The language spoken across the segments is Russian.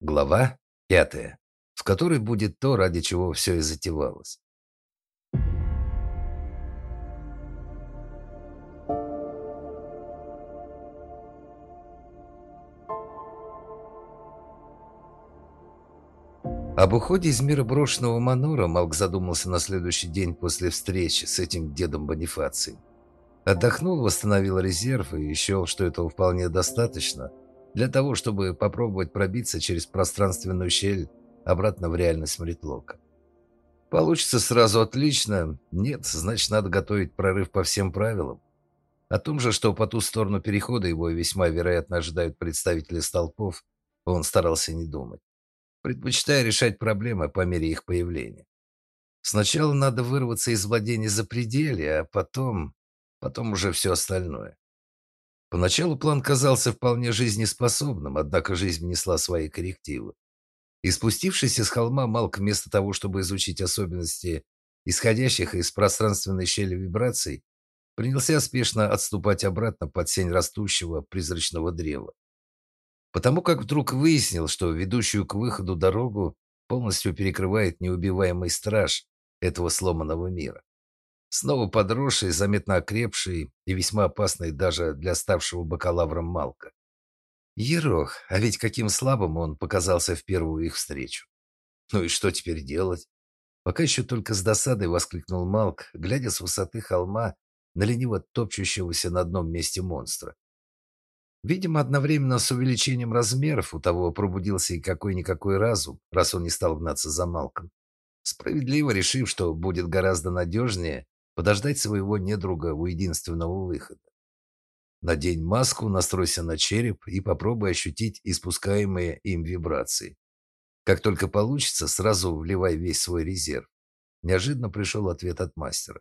Глава пятая, в которой будет то, ради чего все и затевалось. Об уходе из мира брошенного Манора Малк задумался на следующий день после встречи с этим дедом Бонифацием. Отдохнул, восстановил резерв и счел, что этого вполне достаточно – для того, чтобы попробовать пробиться через пространственную щель обратно в реальность Мритлока. Получится сразу отлично. Нет, значит, надо готовить прорыв по всем правилам. О том же, что по ту сторону перехода его весьма вероятно ожидают представители столпов, он старался не думать, предпочитая решать проблемы по мере их появления. Сначала надо вырваться из владения запределья, а потом... потом уже все остальное. Поначалу план казался вполне жизнеспособным, однако жизнь внесла свои коррективы. И спустившись с холма, Малк вместо того, чтобы изучить особенности исходящих из пространственной щели вибраций, принялся спешно отступать обратно под сень растущего призрачного древа. Потому как вдруг выяснил, что ведущую к выходу дорогу полностью перекрывает неубиваемый страж этого сломанного мира. Снова подросший, заметно окрепший и весьма опасный даже для ставшего бакалавром Малка. Ерох, а ведь каким слабым он показался в первую их встречу. Ну и что теперь делать? Пока еще только с досадой воскликнул Малк, глядя с высоты холма на лениво топчущегося на одном месте монстра. Видимо, одновременно с увеличением размеров у того пробудился и какой-никакой разум, раз он не стал гнаться за Малком. Справедливо решив, что будет гораздо надежнее подождать своего недруга у единственного выхода. Надень маску, настройся на череп и попробуй ощутить испускаемые им вибрации. Как только получится, сразу вливай весь свой резерв. Неожиданно пришел ответ от мастера.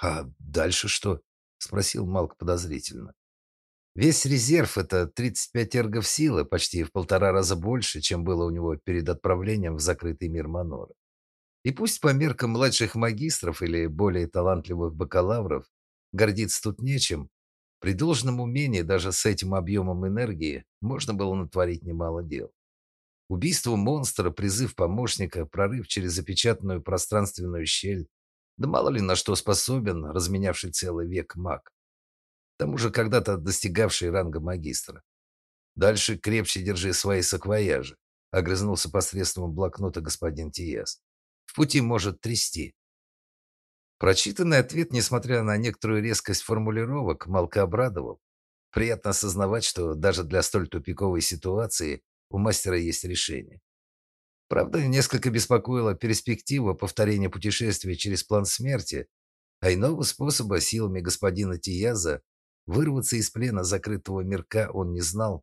«А дальше что?» – спросил Малк подозрительно. Весь резерв – это 35 эргов силы, почти в полтора раза больше, чем было у него перед отправлением в закрытый мир Манора. И пусть по меркам младших магистров или более талантливых бакалавров гордиться тут нечем, при должном умении даже с этим объемом энергии можно было натворить немало дел. Убийство монстра, призыв помощника, прорыв через запечатанную пространственную щель, да мало ли на что способен разменявший целый век маг. К тому же когда-то достигавший ранга магистра. Дальше крепче держи свои саквояжи, огрызнулся посредством блокнота господин Тиес. Пути может трясти. Прочитанный ответ, несмотря на некоторую резкость формулировок, Малка обрадовал. Приятно осознавать, что даже для столь тупиковой ситуации у мастера есть решение. Правда, несколько беспокоила перспектива повторения путешествия через план смерти, а иного способа силами господина Тияза вырваться из плена закрытого мирка он не знал.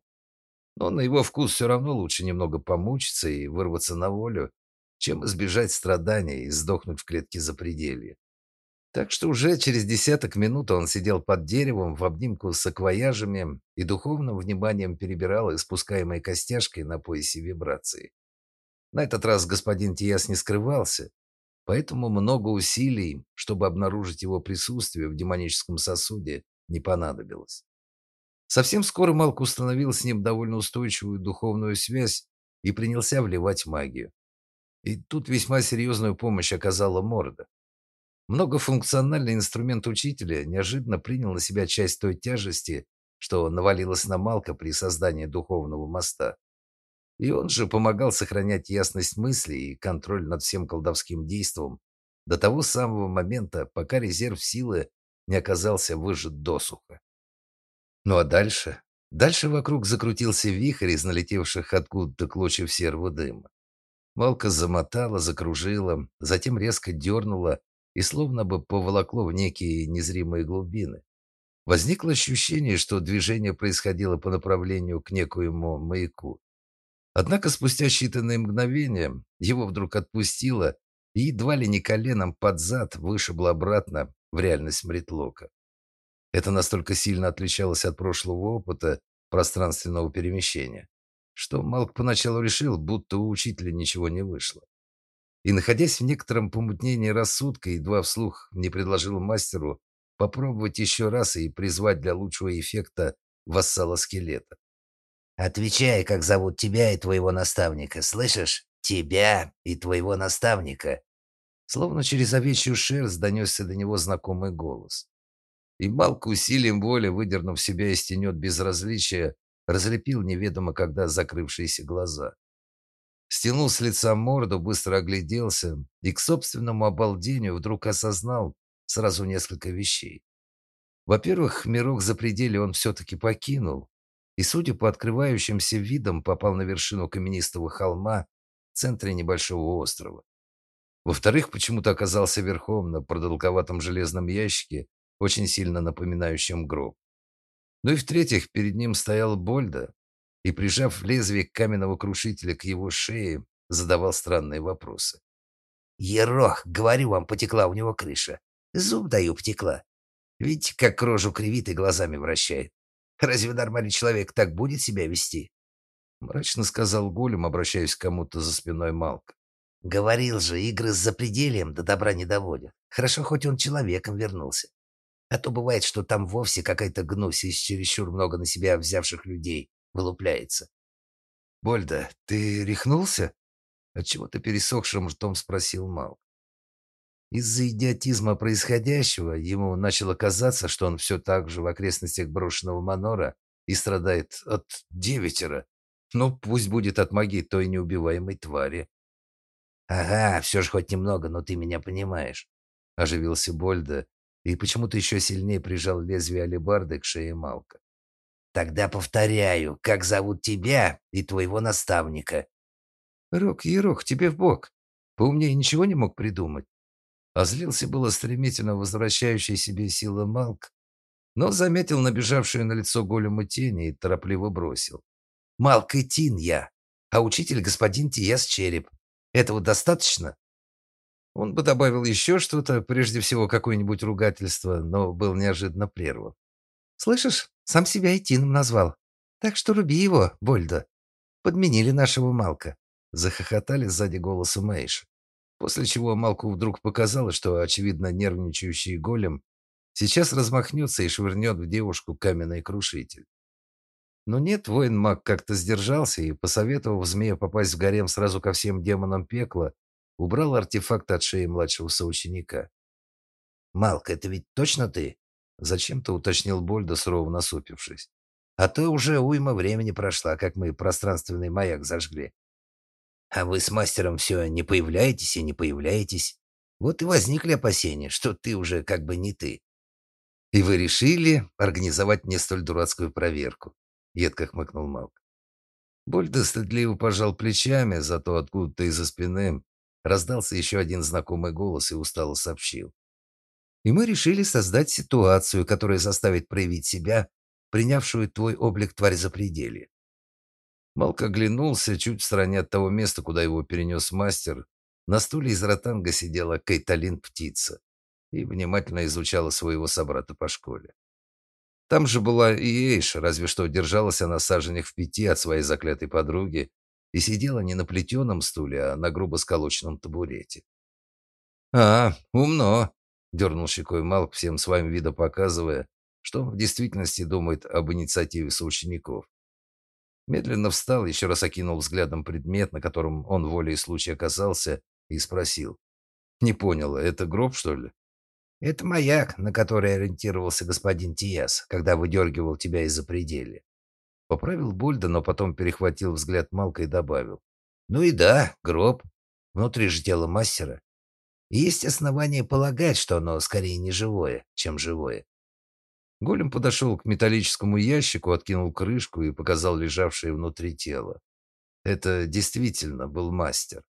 Но на его вкус все равно лучше немного помучиться и вырваться на волю, чем избежать страдания и сдохнуть в клетке запределья. Так что уже через десяток минут он сидел под деревом в обнимку с акваяжами и духовным вниманием перебирал испускаемой костяшкой на поясе вибрации. На этот раз господин Тиас не скрывался, поэтому много усилий, чтобы обнаружить его присутствие в демоническом сосуде, не понадобилось. Совсем скоро Малк установил с ним довольно устойчивую духовную связь и принялся вливать магию. И тут весьма серьезную помощь оказала морда. Многофункциональный инструмент учителя неожиданно принял на себя часть той тяжести, что навалилась на Малка при создании духовного моста. И он же помогал сохранять ясность мысли и контроль над всем колдовским действом до того самого момента, пока резерв силы не оказался выжат досуха. Ну а дальше? Дальше вокруг закрутился вихрь из налетевших откуда-то клочьев серого дыма. Малка замотала, закружила, затем резко дернула и словно бы поволокло в некие незримые глубины. Возникло ощущение, что движение происходило по направлению к некоему маяку. Однако спустя считанные мгновения его вдруг отпустило и едва ли не коленом под зад вышибло обратно в реальность Мритлока. Это настолько сильно отличалось от прошлого опыта пространственного перемещения, что Малк поначалу решил, будто у учителя ничего не вышло. И, находясь в некотором помутнении рассудка, едва вслух не предложил мастеру попробовать еще раз и призвать для лучшего эффекта вассала скелета. Отвечай, как зовут тебя и твоего наставника, слышишь? Тебя и твоего наставника. Словно через овечью шерсть донесся до него знакомый голос. И Малк усилием воли, выдернув себя из тенет безразличия, разлепил неведомо когда закрывшиеся глаза. Стянул с лица морду, быстро огляделся и к собственному обалдению вдруг осознал сразу несколько вещей. Во-первых, мирок за пределе он все-таки покинул, и, судя по открывающимся видам, попал на вершину каменистого холма в центре небольшого острова. Во-вторых, почему-то оказался верхом на продолговатом железном ящике, очень сильно напоминающем гроб. Ну и в-третьих, перед ним стоял Больда и, прижав лезвие каменного крушителя к его шее, задавал странные вопросы. «Ерох, говорю вам, потекла у него крыша. Зуб даю, потекла. Видите, как рожу кривит и глазами вращает. Разве нормальный человек так будет себя вести?» Мрачно сказал Голем, обращаясь к кому-то за спиной Малка. «Говорил же, игры с запредельем до добра не доводят. Хорошо, хоть он человеком вернулся. А то бывает, что там вовсе какая-то гнусь из чересчур много на себя взявших людей вылупляется». «Больда, ты рехнулся?» Отчего-то пересохшим ртом спросил Малк. Из-за идиотизма происходящего ему начало казаться, что он все так же в окрестностях брошенного манора и страдает от девятера. Ну, пусть будет от магии той неубиваемой твари. «Ага, все же хоть немного, но ты меня понимаешь», — оживился Больда и почему-то еще сильнее прижал лезвие алебарды к шее Малка. «Тогда повторяю, как зовут тебя и твоего наставника?» «Рок, Ерох, тебе в бок. Поумнее ничего не мог придумать?» А злился было стремительно возвращающий себе силы Малк, но заметил набежавшую на лицо голему тени и торопливо бросил. «Малк и Тин я, а учитель господин Тиес Череп. Этого достаточно?» Он бы добавил еще что-то, прежде всего какое-нибудь ругательство, но был неожиданно прерван. «Слышишь, сам себя и Тином назвал. Так что руби его, Больда. Подменили нашего Малка». Захохотали сзади голоса Мэйш. После чего Малку вдруг показалось, что, очевидно, нервничающий голем сейчас размахнется и швырнет в девушку каменный крушитель. Но нет, воин-маг как-то сдержался и, посоветовав змея попасть в гарем сразу ко всем демонам пекла, убрал артефакт от шеи младшего соученика. «Малк, это ведь точно ты?» Зачем-то уточнил Больда, сурово насупившись. «А то уже уйма времени прошла, как мы пространственный маяк зажгли. А вы с мастером все не появляетесь и не появляетесь. Вот и возникли опасения, что ты уже как бы не ты. И вы решили организовать мне столь дурацкую проверку, едко хмыкнул Малк. Больда стыдливо пожал плечами, зато откуда-то из-за спины раздался еще один знакомый голос и устало сообщил. И мы решили создать ситуацию, которая заставит проявить себя, принявшую твой облик тварь запределья. Малк оглянулся чуть в стороне от того места, куда его перенес мастер. На стуле из ротанга сидела Кайталин-птица и внимательно изучала своего собрата по школе. Там же была и Эйша, разве что держалась она саженях в пяти от своей заклятой подруги и сидела не на плетеном стуле, а на грубо сколоченном табурете. «А, умно!» – дернул щекой Малк, всем своим видом показывая, что в действительности думает об инициативе соучеников. Медленно встал, еще раз окинул взглядом предмет, на котором он волей случая оказался, и спросил. «Не понял, это гроб, что ли?» «Это маяк, на который ориентировался господин Тиас, когда выдергивал тебя из-за пределя». Поправил Бульда, но потом перехватил взгляд Малка и добавил. «Ну и да, гроб. Внутри же тело мастера. Есть основания полагать, что оно скорее не живое, чем живое. Голем подошел к металлическому ящику, откинул крышку и показал лежавшее внутри тело. Это действительно был мастер.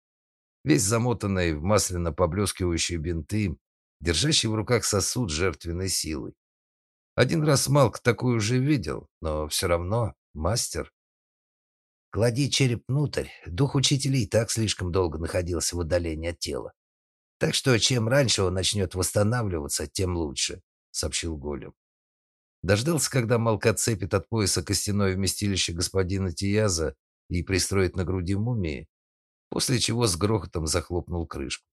Весь замотанный в масляно поблескивающие бинты, держащий в руках сосуд жертвенной силой. Один раз Малк такую уже видел, но все равно мастер. Клади череп внутрь. Дух учителя и так слишком долго находился в отдалении от тела. Так что чем раньше он начнет восстанавливаться, тем лучше, сообщил Голем. Дождался, когда Малк отцепит от пояса костяное вместилище господина Тияза и пристроит на груди мумии, после чего с грохотом захлопнул крышку.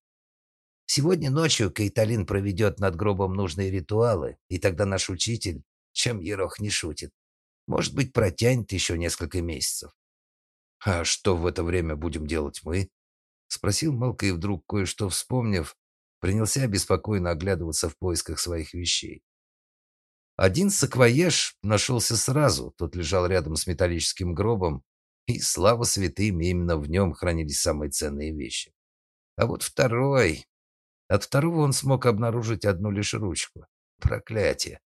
Сегодня ночью Кейталин проведет над гробом нужные ритуалы, и тогда наш учитель, чем Ерох не шутит, Может быть, протянет еще несколько месяцев. «А что в это время будем делать мы?» — спросил Малка и вдруг, кое-что вспомнив, принялся беспокойно оглядываться в поисках своих вещей. Один саквояж нашелся сразу, тот лежал рядом с металлическим гробом, и, слава святым, именно в нем хранились самые ценные вещи. А вот второй... От второго он смог обнаружить одну лишь ручку. Проклятие.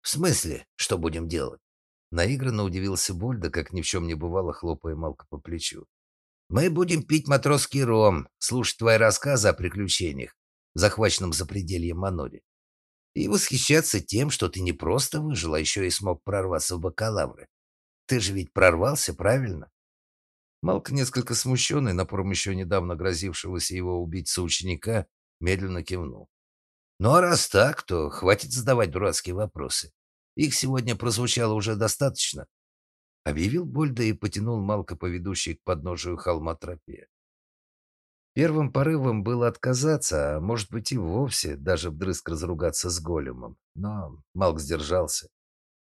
«В смысле, что будем делать?» Наигранно удивился Больда, как ни в чем не бывало, хлопая Малка по плечу. «Мы будем пить матросский ром, слушать твои рассказы о приключениях в захваченном запределье Маноре и восхищаться тем, что ты не просто выжил, а еще и смог прорваться в бакалавры. Ты же ведь прорвался, правильно? Малк, несколько смущенный напором еще недавно грозившегося его убить соученика, медленно кивнул. Ну а раз так, то хватит задавать дурацкие вопросы. Их сегодня прозвучало уже достаточно. Объявил Больда и потянул Малка по ведущей к подножию холма тропе. Первым порывом было отказаться, а может быть и вовсе даже вдрызг разругаться с големом. Но Малк сдержался.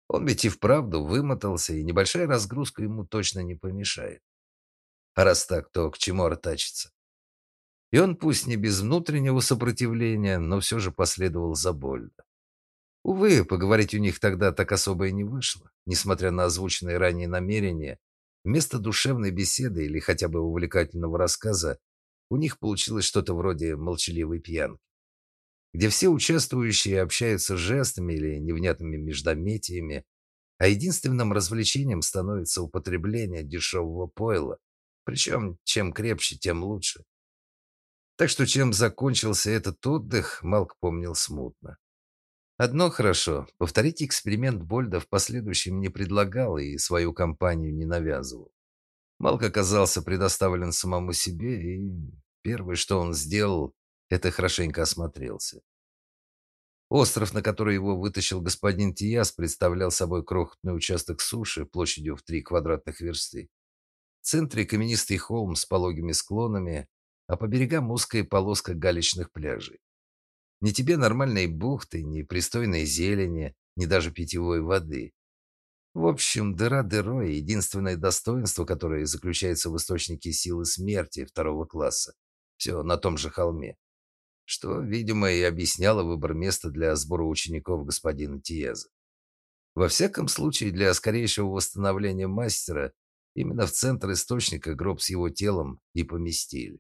Он ведь и вправду вымотался, и небольшая разгрузка ему точно не помешает. А раз так, то к чему артачиться? И он, пусть не без внутреннего сопротивления, но все же последовал за Больда. Увы, поговорить у них тогда так особо и не вышло. Несмотря на озвученные ранее намерения, вместо душевной беседы или хотя бы увлекательного рассказа у них получилось что-то вроде молчаливой пьянки, где все участвующие общаются жестами или невнятными междометиями, а единственным развлечением становится употребление дешевого пойла, причем чем крепче, тем лучше. Так что чем закончился этот отдых, Малк помнил смутно. Одно хорошо, повторить эксперимент Больда в последующем не предлагал и свою компанию не навязывал. Малк оказался предоставлен самому себе, и первое, что он сделал, это хорошенько осмотрелся. Остров, на который его вытащил господин Тияс, представлял собой крохотный участок суши площадью в три квадратных версты. В центре каменистый холм с пологими склонами, а по берегам узкая полоска галечных пляжей. Ни тебе нормальной бухты, ни пристойной зелени, ни даже питьевой воды. В общем, дыра дырой, единственное достоинство, которое заключается в источнике силы смерти второго класса. Все на том же холме. Что, видимо, и объясняло выбор места для сбора учеников господина Тиеза. Во всяком случае, для скорейшего восстановления мастера именно в центр источника гроб с его телом и поместили.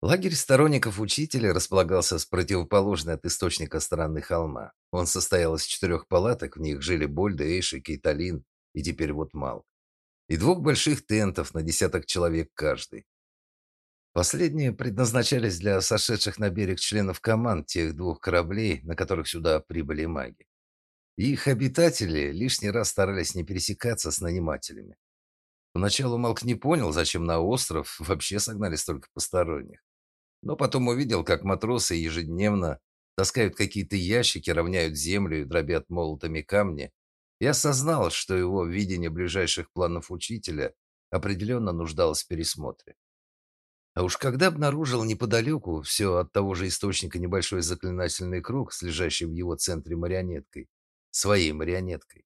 Лагерь сторонников учителя располагался с противоположной от источника стороны холма. Он состоял из четырех палаток, в них жили Больда, Эйши, Кейталин и теперь вот Малк. И двух больших тентов на десяток человек каждый. Последние предназначались для сошедших на берег членов команд тех двух кораблей, на которых сюда прибыли маги. Их обитатели лишний раз старались не пересекаться с нанимателями. Поначалу Малк не понял, зачем на остров вообще согнали столько посторонних. Но потом увидел, как матросы ежедневно таскают какие-то ящики, равняют землю и дробят молотами камни, и осознал, что его видение ближайших планов учителя определенно нуждалось в пересмотре. А уж когда обнаружил неподалеку все от того же источника небольшой заклинательный круг с в его центре марионеткой, своей марионеткой,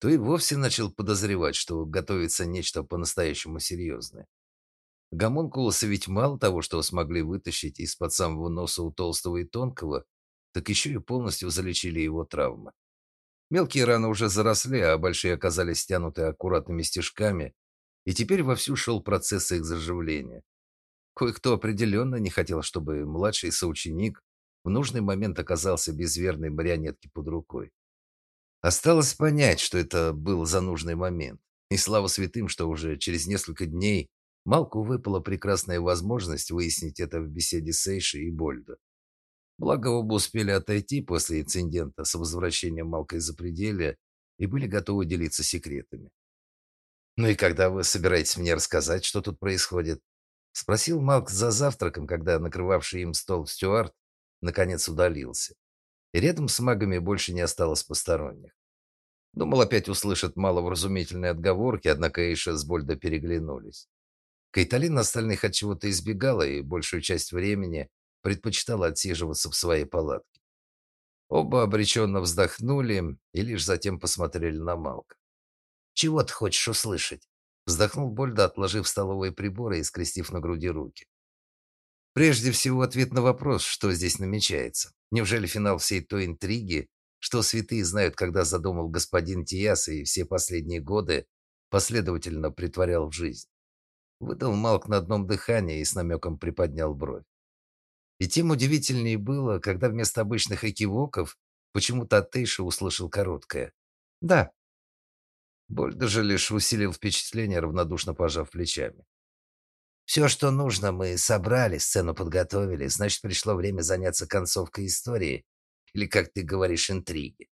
то и вовсе начал подозревать, что готовится нечто по-настоящему серьезное. Гомункулусы ведь мало того, что смогли вытащить из-под самого носа у толстого и тонкого, так еще и полностью залечили его травмы. Мелкие раны уже заросли, а большие оказались стянуты аккуратными стежками, и теперь вовсю шел процесс их заживления. Кое-кто определенно не хотел, чтобы младший соученик в нужный момент оказался без верной марионетки под рукой. Осталось понять, что это был за нужный момент. И слава святым, что уже через несколько дней Малку выпала прекрасная возможность выяснить это в беседе с Эйшей и Больдо. Благо оба успели отойти после инцидента с возвращением Малка из запределья и были готовы делиться секретами. «Ну и когда вы собираетесь мне рассказать, что тут происходит?» — спросил Малк за завтраком, когда накрывавший им стол Стюарт наконец удалился. И рядом с магами больше не осталось посторонних. Думал, опять услышат маловразумительные отговорки, однако Эйша с Больдо переглянулись. Кайталин остальных от чего-то избегала и большую часть времени предпочитала отсиживаться в своей палатке. Оба обреченно вздохнули и лишь затем посмотрели на Малка. «Чего ты хочешь услышать?» Вздохнул Больда, отложив столовые приборы и скрестив на груди руки. Прежде всего, ответ на вопрос, что здесь намечается. Неужели финал всей той интриги, что святые знают, когда задумал господин Тиас и все последние годы последовательно притворял в жизнь? Выдал Малк на одном дыхании и с намеком приподнял бровь. И тем удивительнее было, когда вместо обычных экивоков почему-то от Тейша услышал короткое «Да». Боль даже лишь усилил впечатление, равнодушно пожав плечами. «Все, что нужно, мы собрали, сцену подготовили, значит, пришло время заняться концовкой истории, или, как ты говоришь, интриги.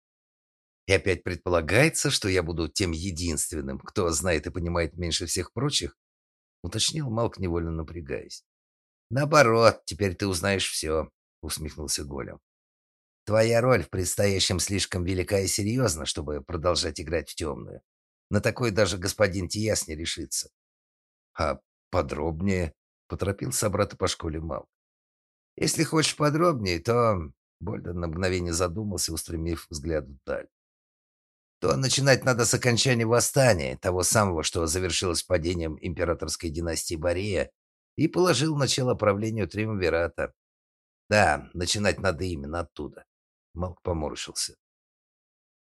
И опять предполагается, что я буду тем единственным, кто знает и понимает меньше всех прочих, уточнил Малк, невольно напрягаясь. Наоборот, теперь ты узнаешь все», — усмехнулся Голем. «Твоя роль в предстоящем слишком велика и серьезна, чтобы продолжать играть в темную. На такой даже господин Тияс не решится». «А подробнее?» — поторопил собрата по школе Малк. «Если хочешь подробнее, то...» Больден на мгновение задумался, устремив взгляд вдаль. «То начинать надо с окончания восстания, того самого, что завершилось падением императорской династии Борея и положил начало правлению Триумвирата. Да, начинать надо именно оттуда. Малк поморщился.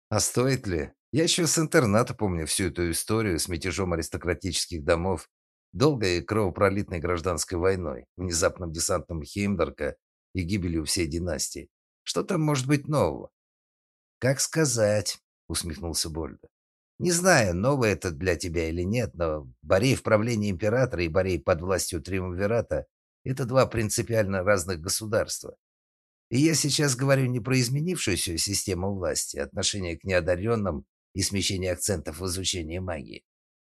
А стоит ли? Я еще с интерната помню всю эту историю с мятежом аристократических домов, долгой и кровопролитной гражданской войной, внезапным десантом Хеймдарка и гибелью всей династии. Что там может быть нового? Как сказать, усмехнулся Больда. Не знаю, новое это для тебя или нет, но Борей в правлении императора и Борей под властью Триумвирата – это два принципиально разных государства. И я сейчас говорю не про изменившуюся систему власти, отношение к неодаренным и смещение акцентов в изучении магии.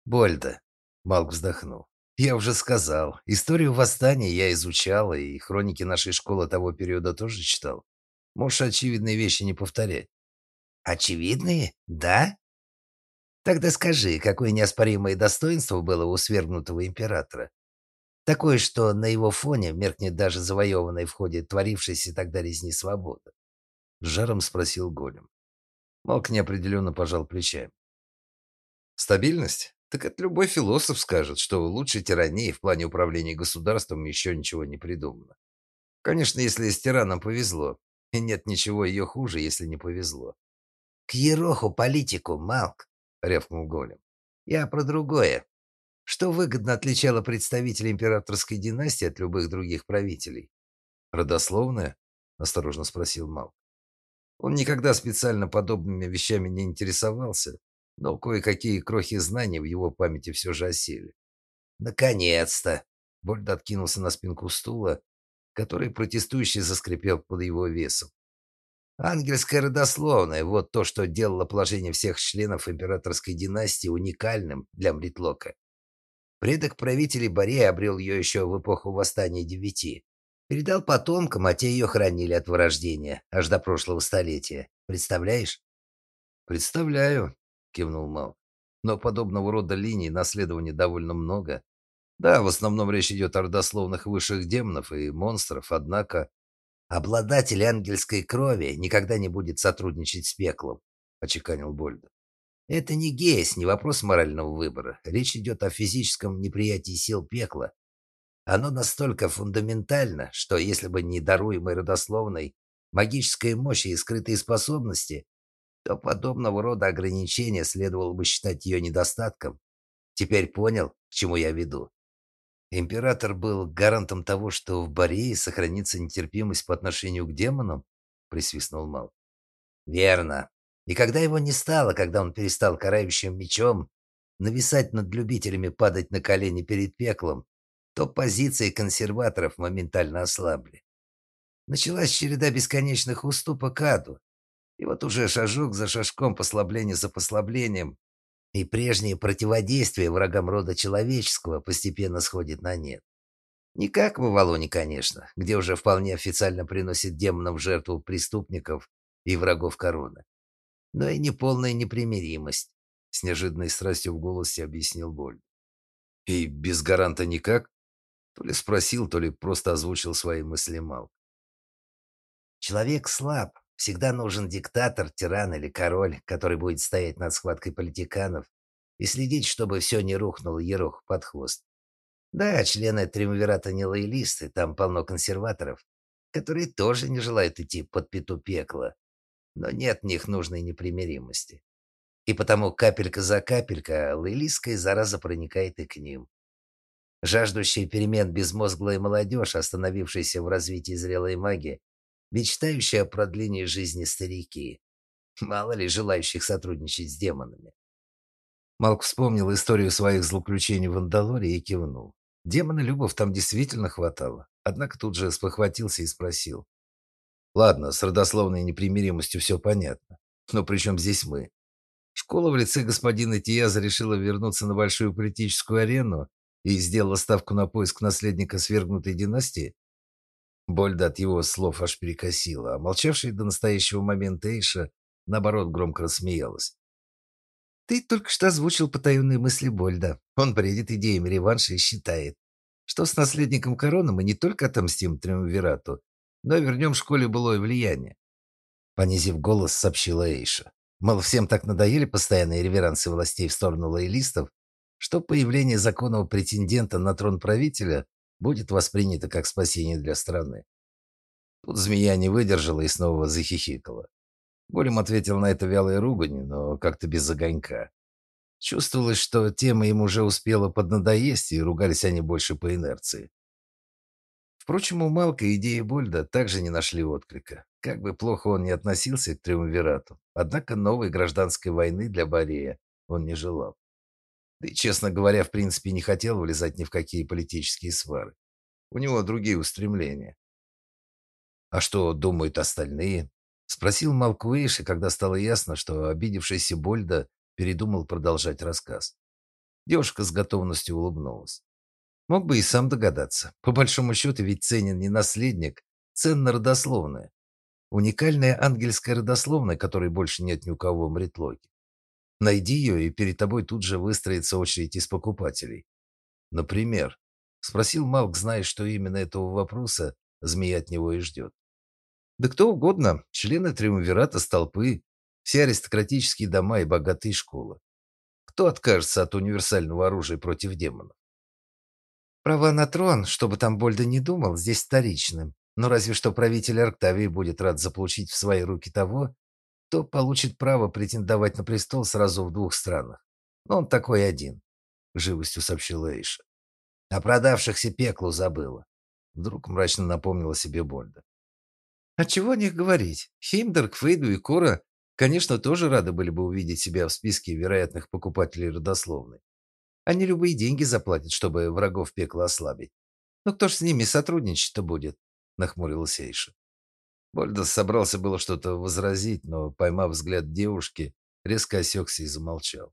Больда, Малк вздохнул. Я уже сказал, историю восстания я изучал, и хроники нашей школы того периода тоже читал. Можешь очевидные вещи не повторять. Очевидные? Да? Тогда скажи, какое неоспоримое достоинство было у свергнутого императора? Такое, что на его фоне меркнет даже завоеванная в ходе творившейся тогда резни свобода. С жаром спросил Голем. Малк неопределенно пожал плечами. Стабильность? Так это любой философ скажет, что лучше тирании в плане управления государством еще ничего не придумано. Конечно, если с тираном повезло. И нет ничего ее хуже, если не повезло. К ероху политику, Малк. — рявкнул Голем. «Я про другое. Что выгодно отличало представителей императорской династии от любых других правителей?» «Родословное?» — осторожно спросил Мал. Он никогда специально подобными вещами не интересовался, но кое-какие крохи знаний в его памяти все же осели. «Наконец-то!» — Больд откинулся на спинку стула, который протестующий заскрипел под его весом. Ангельская родословная – вот то, что делало положение всех членов императорской династии уникальным для Мритлока. Предок правителей Борея обрел ее еще в эпоху Восстания Девяти. Передал потомкам, а те ее хранили от вырождения, аж до прошлого столетия. Представляешь? «Представляю», – кивнул Мал. «Но подобного рода линий наследования довольно много. Да, в основном речь идет о родословных высших демонов и монстров, однако Обладатель ангельской крови никогда не будет сотрудничать с пеклом, очеканил Больда. Это не гейс, не вопрос морального выбора. Речь идет о физическом неприятии сил пекла. Оно настолько фундаментально, что если бы не даруемой родословной магическая мощь и скрытые способности, то подобного рода ограничения следовало бы считать ее недостатком. Теперь понял, к чему я веду. Император был гарантом того, что в Борее сохранится нетерпимость по отношению к демонам, присвистнул Мал. Верно. И когда его не стало, когда он перестал карающим мечом нависать над любителями падать на колени перед пеклом, то позиции консерваторов моментально ослабли. Началась череда бесконечных уступок аду. И вот уже шажок за шажком, послабление за послаблением, и прежнее противодействие врагам рода человеческого постепенно сходит на нет. Не как в Авалоне, конечно, где уже вполне официально приносит демонам жертву преступников и врагов короны, но и неполная непримиримость, с неожиданной страстью в голосе объяснил Боль. И без гаранта никак? То ли спросил, то ли просто озвучил свои мысли Мал. Человек слаб, Всегда нужен диктатор, тиран или король, который будет стоять над схваткой политиканов и следить, чтобы все не рухнуло ерох под хвост. Да, члены Триумвирата не лоялисты, там полно консерваторов, которые тоже не желают идти под пету пекла, но нет в них нужной непримиримости. И потому капелька за капелька лоялистская зараза проникает и к ним. Жаждущая перемен безмозглая молодежь, остановившаяся в развитии зрелой магии, мечтающая о продлении жизни старики. Мало ли желающих сотрудничать с демонами. Малк вспомнил историю своих злоключений в Андалоре и кивнул. Демона Любов там действительно хватало. Однако тут же спохватился и спросил. «Ладно, с родословной непримиримостью все понятно. Но при чем здесь мы? Школа в лице господина Тияза решила вернуться на большую политическую арену и сделала ставку на поиск наследника свергнутой династии? Больда от его слов аж перекосила, а молчавшая до настоящего момента Эйша, наоборот, громко рассмеялась. «Ты только что озвучил потаенные мысли Больда. Он бредит идеями реванша и считает, что с наследником короны мы не только отомстим Триумвирату, но и вернем школе былое влияние». Понизив голос, сообщила Эйша. Мол, всем так надоели постоянные реверансы властей в сторону лоялистов, что появление законного претендента на трон правителя будет воспринято как спасение для страны. Тут змея не выдержала и снова захихикала. Голем ответил на это вялой руганью, но как-то без огонька. Чувствовалось, что тема им уже успела поднадоесть, и ругались они больше по инерции. Впрочем, у Малка идеи Больда также не нашли отклика. Как бы плохо он ни относился к Триумвирату, однако новой гражданской войны для Борея он не желал. Да и, честно говоря, в принципе, не хотел влезать ни в какие политические свары. У него другие устремления. «А что думают остальные?» — спросил Малкуэйши, когда стало ясно, что обидевшийся Больда передумал продолжать рассказ. Девушка с готовностью улыбнулась. Мог бы и сам догадаться. По большому счету ведь ценен не наследник, ценна родословная. Уникальная ангельская родословная, которой больше нет ни у кого в Мритлоке. Найди ее, и перед тобой тут же выстроится очередь из покупателей. Например, спросил Малк, зная, что именно этого вопроса змея от него и ждет. Да кто угодно, члены Триумвирата столпы, все аристократические дома и богатые школы. Кто откажется от универсального оружия против демонов? Права на трон, чтобы там Больда не думал, здесь вторичным. Но разве что правитель Арктавии будет рад заполучить в свои руки того, кто получит право претендовать на престол сразу в двух странах. Но он такой один, — живостью сообщила Эйша. О продавшихся пеклу забыла. Вдруг мрачно напомнила себе Больда. А чего о них говорить? Хеймдер, Фейду и Кора, конечно, тоже рады были бы увидеть себя в списке вероятных покупателей родословной. Они любые деньги заплатят, чтобы врагов пекла ослабить. Но кто ж с ними сотрудничать-то будет? Нахмурилась Эйша. Больдос собрался было что-то возразить, но, поймав взгляд девушки, резко осекся и замолчал.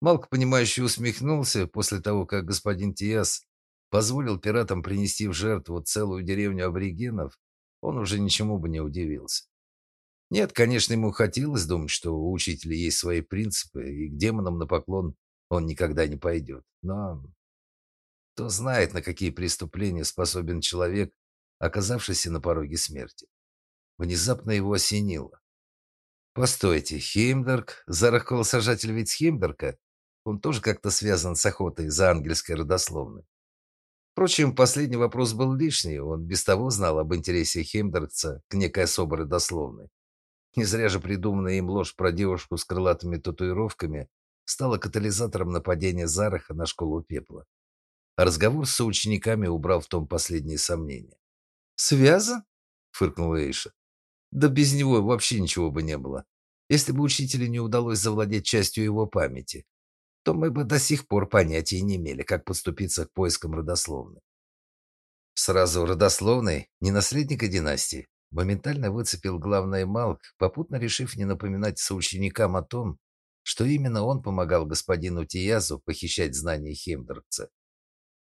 Малк, понимающе усмехнулся после того, как господин Тиас позволил пиратам принести в жертву целую деревню аборигенов, он уже ничему бы не удивился. Нет, конечно, ему хотелось думать, что у учителя есть свои принципы, и к демонам на поклон он никогда не пойдет. Но кто знает, на какие преступления способен человек, оказавшийся на пороге смерти. Внезапно его осенило. Постойте, Хеймдарк, Зарахкол-сажатель ведь Хеймдарка, он тоже как-то связан с охотой за ангельской родословной. Впрочем, последний вопрос был лишний, он без того знал об интересе Хеймдаркца к некой особой родословной. Не зря же придуманная им ложь про девушку с крылатыми татуировками стала катализатором нападения Зараха на школу пепла. А разговор с соучениками убрал в том последние сомнения. «Связан?» — фыркнула Эйша. «Да без него вообще ничего бы не было. Если бы учителю не удалось завладеть частью его памяти, то мы бы до сих пор понятия не имели, как подступиться к поискам родословной. Сразу родословной, не наследника династии, моментально выцепил главный Малк, попутно решив не напоминать соученикам о том, что именно он помогал господину Тиязу похищать знания Хемдерца.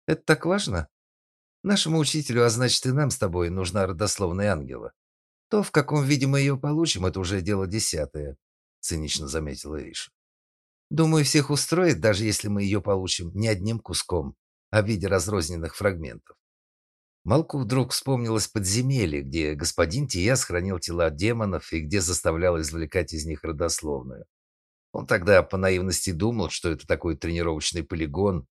«Это так важно?» Нашему учителю, а значит и нам с тобой, нужна родословная ангела. То, в каком виде мы ее получим, это уже дело десятое», — цинично заметила Эйша. «Думаю, всех устроит, даже если мы ее получим не одним куском, а в виде разрозненных фрагментов». Малку вдруг вспомнилось подземелье, где господин Тияс хранил тела демонов и где заставлял извлекать из них родословную. Он тогда по наивности думал, что это такой тренировочный полигон,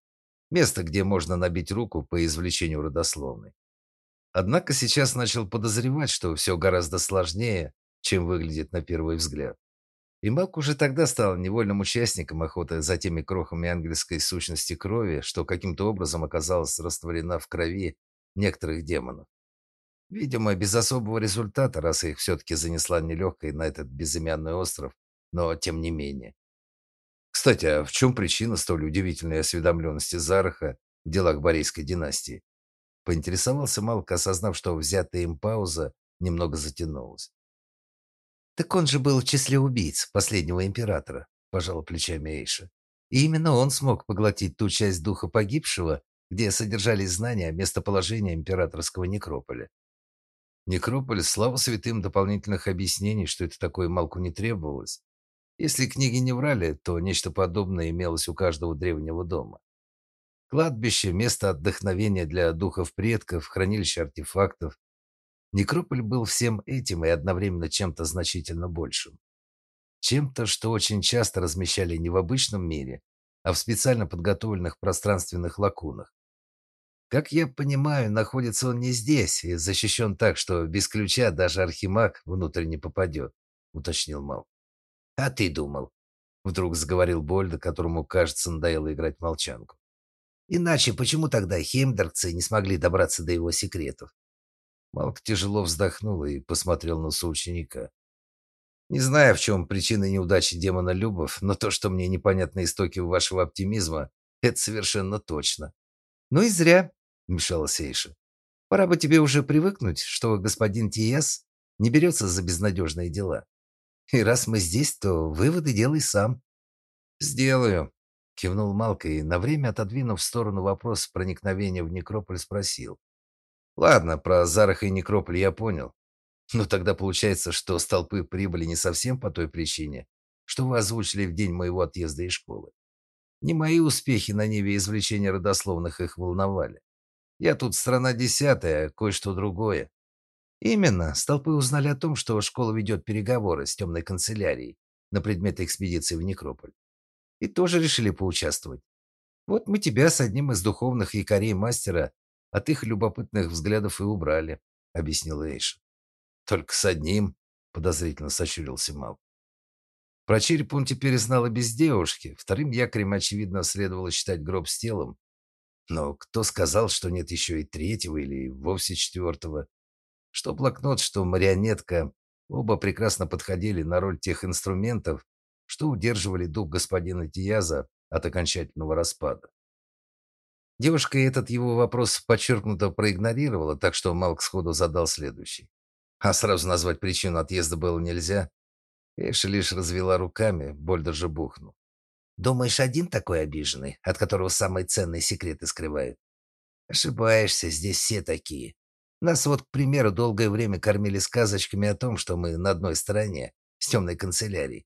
место, где можно набить руку по извлечению родословной. Однако сейчас начал подозревать, что все гораздо сложнее, чем выглядит на первый взгляд. И Малк уже тогда стал невольным участником охоты за теми крохами ангельской сущности крови, что каким-то образом оказалась растворена в крови некоторых демонов. Видимо, без особого результата, раз их все-таки занесла нелегкой на этот безымянный остров, но тем не менее. Кстати, а в чем причина столь удивительной осведомленности Зараха в делах Борейской династии? Поинтересовался Малк, осознав, что взятая им пауза немного затянулась. «Так он же был в числе убийц последнего императора», – пожала плечами Эйша. «И именно он смог поглотить ту часть духа погибшего, где содержались знания о местоположении императорского некрополя. Некрополь, слава святым, дополнительных объяснений, что это такое, Малку не требовалось. Если книги не врали, то нечто подобное имелось у каждого древнего дома. Кладбище, место отдохновения для духов предков, хранилище артефактов. Некрополь был всем этим и одновременно чем-то значительно большим. Чем-то, что очень часто размещали не в обычном мире, а в специально подготовленных пространственных лакунах. Как я понимаю, находится он не здесь и защищен так, что без ключа даже архимаг внутрь не попадет», — уточнил Мал. «А ты думал?» — вдруг заговорил Больда, которому, кажется, надоело играть в молчанку. «Иначе почему тогда хемдергцы не смогли добраться до его секретов?» Малк тяжело вздохнул и посмотрел на соученика. «Не знаю, в чем причина неудачи демона Любов, но то, что мне непонятны истоки вашего оптимизма, это совершенно точно». «Ну и зря», вмешалась Эйша. Пора бы тебе уже привыкнуть, что господин Тиес не берется за безнадежные дела. И раз мы здесь, то выводы делай сам. Сделаю, кивнул Малка и на время отодвинув в сторону вопрос проникновения в некрополь спросил. Ладно, про Зараха и некрополь я понял. Но тогда получается, что столпы прибыли не совсем по той причине, что вы озвучили в день моего отъезда из школы. Не мои успехи на ниве извлечения родословных их волновали. Я тут страна десятая, а кое-что другое. Именно, столпы узнали о том, что школа ведет переговоры с темной канцелярией на предмет экспедиции в Некрополь. И тоже решили поучаствовать. Вот мы тебя с одним из духовных якорей мастера от их любопытных взглядов и убрали, объяснил Эйш. Только с одним, подозрительно сощурился Мал. Про череп он теперь знал и без девушки. Вторым якорем, очевидно, следовало считать гроб с телом, но кто сказал, что нет еще и третьего или вовсе четвертого? Что блокнот, что марионетка, оба прекрасно подходили на роль тех инструментов, что удерживали дух господина Тияза от окончательного распада. Девушка этот его вопрос подчеркнуто проигнорировала, так что Малк сходу задал следующий. А сразу назвать причину отъезда было нельзя. Эша лишь развела руками, Больдер же бухнул. Думаешь, один такой обиженный, от которого самые ценные секреты скрывают? Ошибаешься, здесь все такие. Нас вот, к примеру, долгое время кормили сказочками о том, что мы на одной стороне, с темной канцелярией.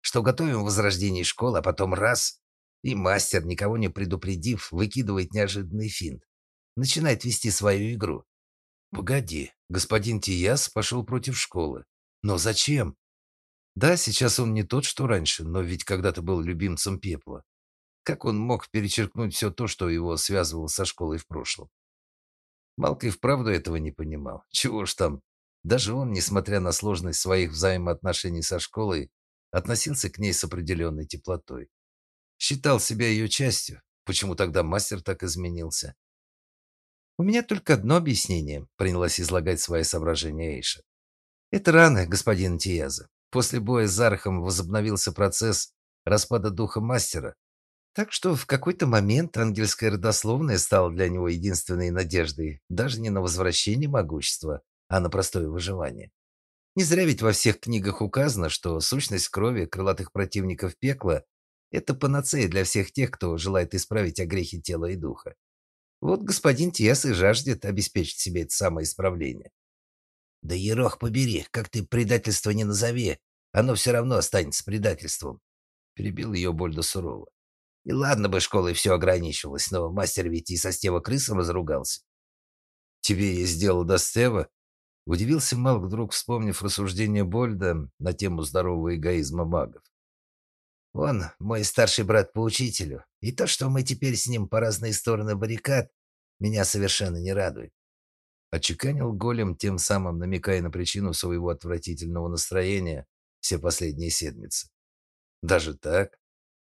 Что готовим возрождение школы, а потом раз, и мастер, никого не предупредив, выкидывает неожиданный финт. Начинает вести свою игру. Погоди, господин Тияс пошел против школы. Но зачем? Да, сейчас он не тот, что раньше, но ведь когда-то был любимцем пепла. Как он мог перечеркнуть все то, что его связывало со школой в прошлом? Малка и вправду этого не понимал. Чего ж там? Даже он, несмотря на сложность своих взаимоотношений со школой, относился к ней с определенной теплотой. Считал себя ее частью. Почему тогда мастер так изменился? «У меня только одно объяснение», — принялась излагать свои соображения Эйша. «Это рано, господин Тияза. После боя с Зархом возобновился процесс распада духа мастера. Так что в какой-то момент ангельская родословная стала для него единственной надеждой даже не на возвращение могущества, а на простое выживание. Не зря ведь во всех книгах указано, что сущность крови крылатых противников пекла – это панацея для всех тех, кто желает исправить огрехи тела и духа. Вот господин Тиас и жаждет обеспечить себе это самое исправление. Да ерох побери, как ты предательство не назови, оно все равно останется предательством. Перебил ее Больда сурово. И ладно бы школой все ограничивалось, но мастер ведь и со Стева крысом разругался. Тебе ей сделал Достева? Удивился Малк, вдруг вспомнив рассуждение Больда на тему здорового эгоизма магов. Он мой старший брат по учителю, и то, что мы теперь с ним по разные стороны баррикад, меня совершенно не радует. Очеканил голем, тем самым намекая на причину своего отвратительного настроения все последние седмицы. Даже так?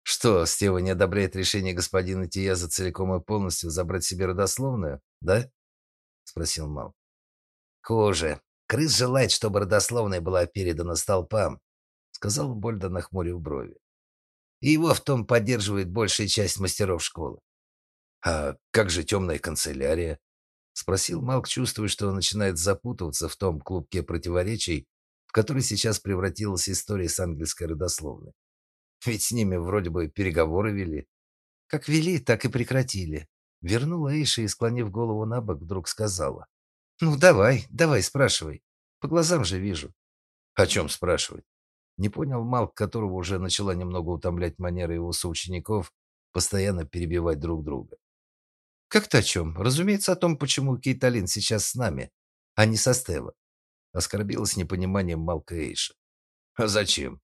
Что, Стева не одобряет решение господина Тияза целиком и полностью забрать себе родословную, да? Спросил Мал. Хуже. Крыс желает, чтобы родословная была передана столпам, сказал Больда, нахмурив брови. И его в том поддерживает большая часть мастеров школы. А как же темная канцелярия? Спросил Малк, чувствуя, что он начинает запутываться в том клубке противоречий, в который сейчас превратилась история с ангельской родословной. Ведь с ними вроде бы переговоры вели. Как вели, так и прекратили. Вернула Эйша и, склонив голову на бок, вдруг сказала. «Ну, давай, давай, спрашивай. По глазам же вижу». «О чем спрашивать?» Не понял Малк, которого уже начала немного утомлять манера его соучеников постоянно перебивать друг друга. «Как-то о чем? Разумеется, о том, почему Кейталин сейчас с нами, а не со Стева». Оскорбилась непониманием Малка Эйша. «А зачем?»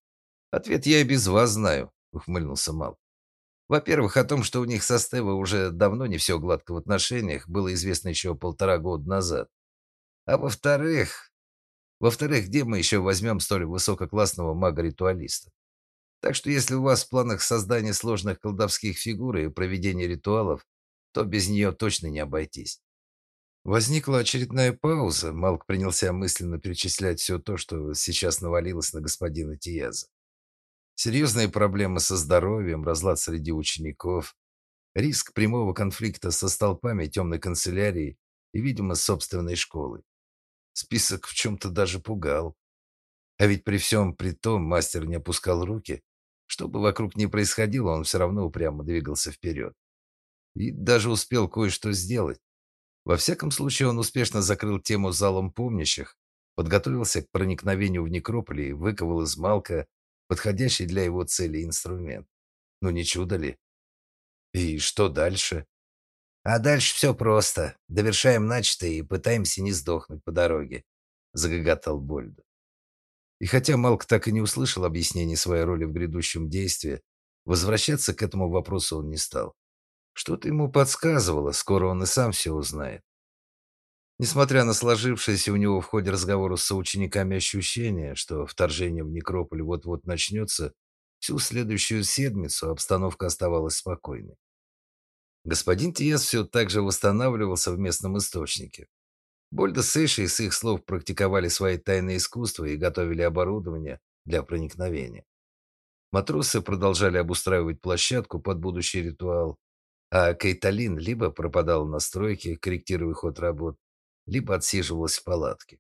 «Ответ я и без вас знаю», — ухмыльнулся Мал. «Во-первых, о том, что у них со Стева уже давно не все гладко в отношениях, было известно еще полтора года назад. А во-вторых... Во-вторых, где мы еще возьмем столь высококлассного мага-ритуалиста? Так что если у вас в планах создание сложных колдовских фигур и проведение ритуалов, то без нее точно не обойтись. Возникла очередная пауза. Малк принялся мысленно перечислять все то, что сейчас навалилось на господина Тияза. Серьезные проблемы со здоровьем, разлад среди учеников, риск прямого конфликта со столпами темной канцелярии и, видимо, собственной школой. Список в чем-то даже пугал. А ведь при всем при том мастер не опускал руки. Что бы вокруг ни происходило, он все равно упрямо двигался вперед. И даже успел кое-что сделать. Во всяком случае, он успешно закрыл тему залом помнящих, подготовился к проникновению в некрополь и выковал из Малка подходящий для его цели инструмент. Ну не чудо ли? И что дальше? А дальше все просто. Довершаем начатое и пытаемся не сдохнуть по дороге, загоготал Больда. И хотя Малк так и не услышал объяснений своей роли в грядущем действии, возвращаться к этому вопросу он не стал. Что-то ему подсказывало, скоро он и сам все узнает. Несмотря на сложившееся у него в ходе разговора с соучениками ощущение, что вторжение в некрополь вот-вот начнется, всю следующую седмицу обстановка оставалась спокойной. Господин Тиес все так же восстанавливался в местном источнике. Больда с Эшей с их слов практиковали свои тайные искусства и готовили оборудование для проникновения. Матросы продолжали обустраивать площадку под будущий ритуал, а Кейталин либо пропадал на стройке, корректируя ход работ, либо отсиживалась в палатке.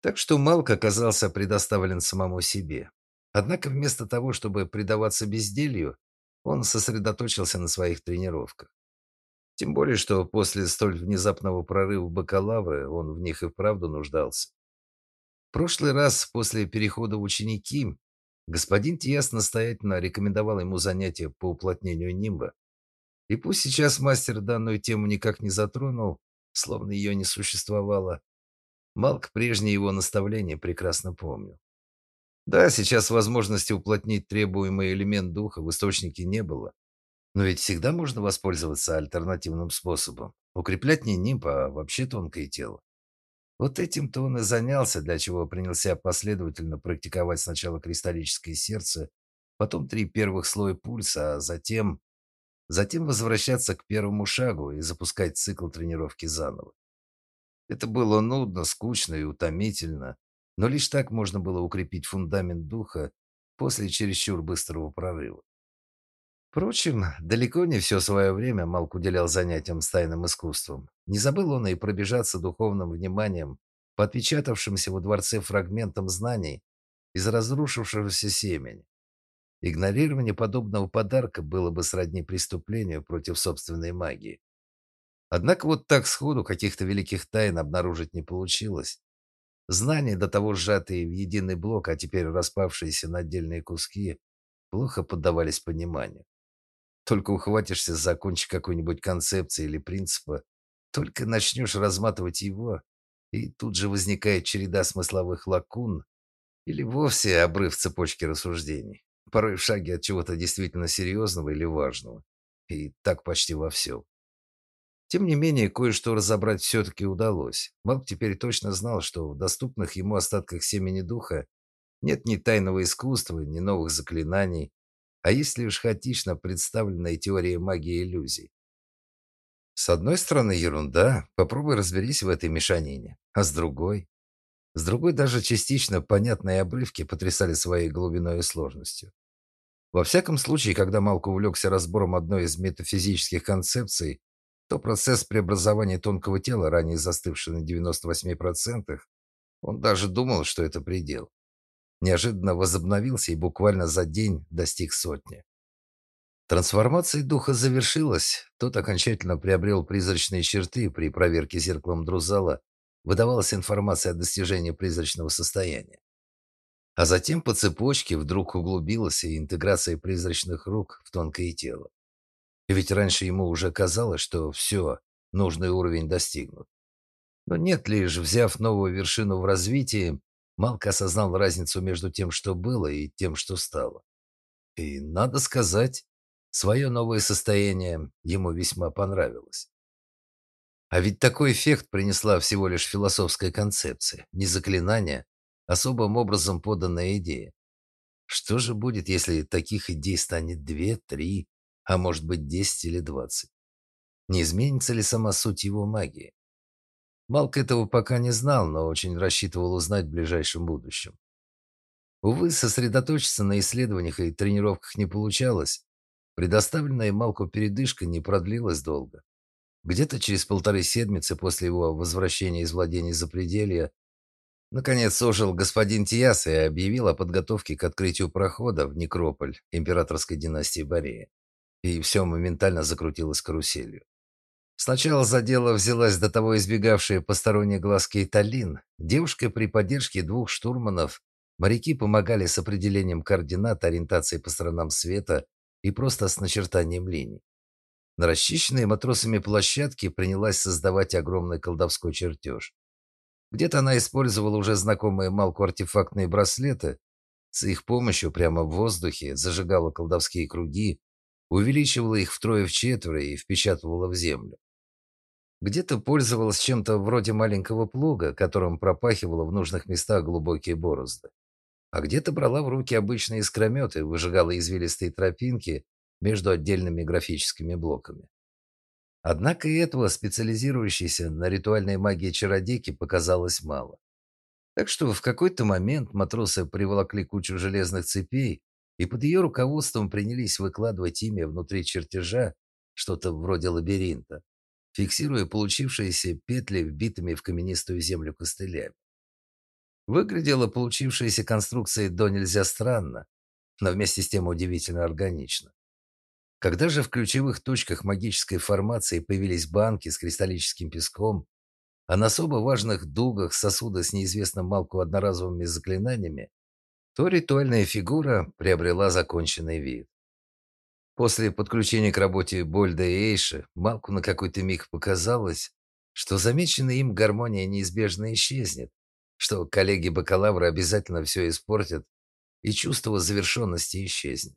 Так что Малк оказался предоставлен самому себе. Однако вместо того, чтобы предаваться безделью, он сосредоточился на своих тренировках. Тем более, что после столь внезапного прорыва бакалавра он в них и вправду нуждался. В прошлый раз, после перехода в ученики, господин Тиас настоятельно рекомендовал ему занятия по уплотнению нимба. И пусть сейчас мастер данную тему никак не затронул, словно ее не существовало. Малк прежние его наставления прекрасно помнил. Да, сейчас возможности уплотнить требуемый элемент духа в источнике не было. Но ведь всегда можно воспользоваться альтернативным способом. Укреплять не нимб, а вообще тонкое тело. Вот этим-то он и занялся, для чего принялся последовательно практиковать сначала кристаллическое сердце, потом три первых слоя пульса, а затем затем возвращаться к первому шагу и запускать цикл тренировки заново. Это было нудно, скучно и утомительно, но лишь так можно было укрепить фундамент духа после чересчур быстрого прорыва. Впрочем, далеко не все свое время Малк уделял занятиям с тайным искусством. Не забыл он и пробежаться духовным вниманием по отпечатавшимся во дворце фрагментам знаний из разрушившегося семени. Игнорирование подобного подарка было бы сродни преступлению против собственной магии. Однако вот так сходу каких-то великих тайн обнаружить не получилось. Знания, до того сжатые в единый блок, а теперь распавшиеся на отдельные куски, плохо поддавались пониманию. Только ухватишься за кончик какой-нибудь концепции или принципа, Только начнешь разматывать его, и тут же возникает череда смысловых лакун или вовсе обрыв цепочки рассуждений. Порой в шаге от чего-то действительно серьезного или важного. И так почти во всем. Тем не менее, кое-что разобрать все-таки удалось. Малк теперь точно знал, что в доступных ему остатках семени духа нет ни тайного искусства, ни новых заклинаний, а есть лишь хаотично представленная теория магии иллюзий. С одной стороны, ерунда, попробуй разберись в этой мешанине, а с другой... С другой даже частично понятные обрывки потрясали своей глубиной и сложностью. Во всяком случае, когда Малк увлекся разбором одной из метафизических концепций, то процесс преобразования тонкого тела, ранее застывший на 98%, он даже думал, что это предел. Неожиданно возобновился и буквально за день достиг сотни. Трансформация духа завершилась, тот окончательно приобрел призрачные черты при проверке зеркалом Друзала, выдавалась информация о достижении призрачного состояния. А затем по цепочке вдруг углубилась и интеграция призрачных рук в тонкое тело. Ведь раньше ему уже казалось, что все, нужный уровень достигнут. Но нет, лишь взяв новую вершину в развитии, Малк осознал разницу между тем, что было, и тем, что стало. И, надо сказать, свое новое состояние ему весьма понравилось. А ведь такой эффект принесла всего лишь философская концепция, не заклинание, особым образом поданная идея. Что же будет, если таких идей станет две, три, а может быть десять или двадцать? Не изменится ли сама суть его магии? Малк этого пока не знал, но очень рассчитывал узнать в ближайшем будущем. Увы, сосредоточиться на исследованиях и тренировках не получалось. Предоставленная Малку передышка не продлилась долго. Где-то через полторы седмицы после его возвращения из владений Запределья Наконец ожил господин Тиас и объявил о подготовке к открытию прохода в некрополь императорской династии Борея. И все моментально закрутилось каруселью. Сначала за дело взялась до того избегавшая посторонние глаз Кейталин. Девушка при поддержке двух штурманов моряки помогали с определением координат, ориентацией по сторонам света и просто с начертанием линий. На расчищенной матросами площадке принялась создавать огромный колдовской чертеж. Где-то она использовала уже знакомые Малку артефактные браслеты. С их помощью прямо в воздухе зажигала колдовские круги, увеличивала их втрое-вчетверо и впечатывала в землю. Где-то пользовалась чем-то вроде маленького плуга, которым пропахивала в нужных местах глубокие борозды. А где-то брала в руки обычные искрометы выжигала извилистые тропинки между отдельными графическими блоками. Однако и этого специализирующейся на ритуальной магии чародейки показалось мало. Так что в какой-то момент матросы приволокли кучу железных цепей и под ее руководством принялись выкладывать ими внутри чертежа что-то вроде лабиринта, фиксируя получившиеся петли вбитыми в каменистую землю костылями. Выглядела получившаяся конструкция до нельзя странно, но вместе с тем удивительно органично. Когда же в ключевых точках магической формации появились банки с кристаллическим песком, а на особо важных дугах сосуды с неизвестным Малку одноразовыми заклинаниями, то ритуальная фигура приобрела законченный вид. После подключения к работе Больда и Эйши, Малку на какой-то миг показалось, что замеченная им гармония неизбежно исчезнет, что коллеги-бакалавры обязательно все испортят, и чувство завершенности исчезнет.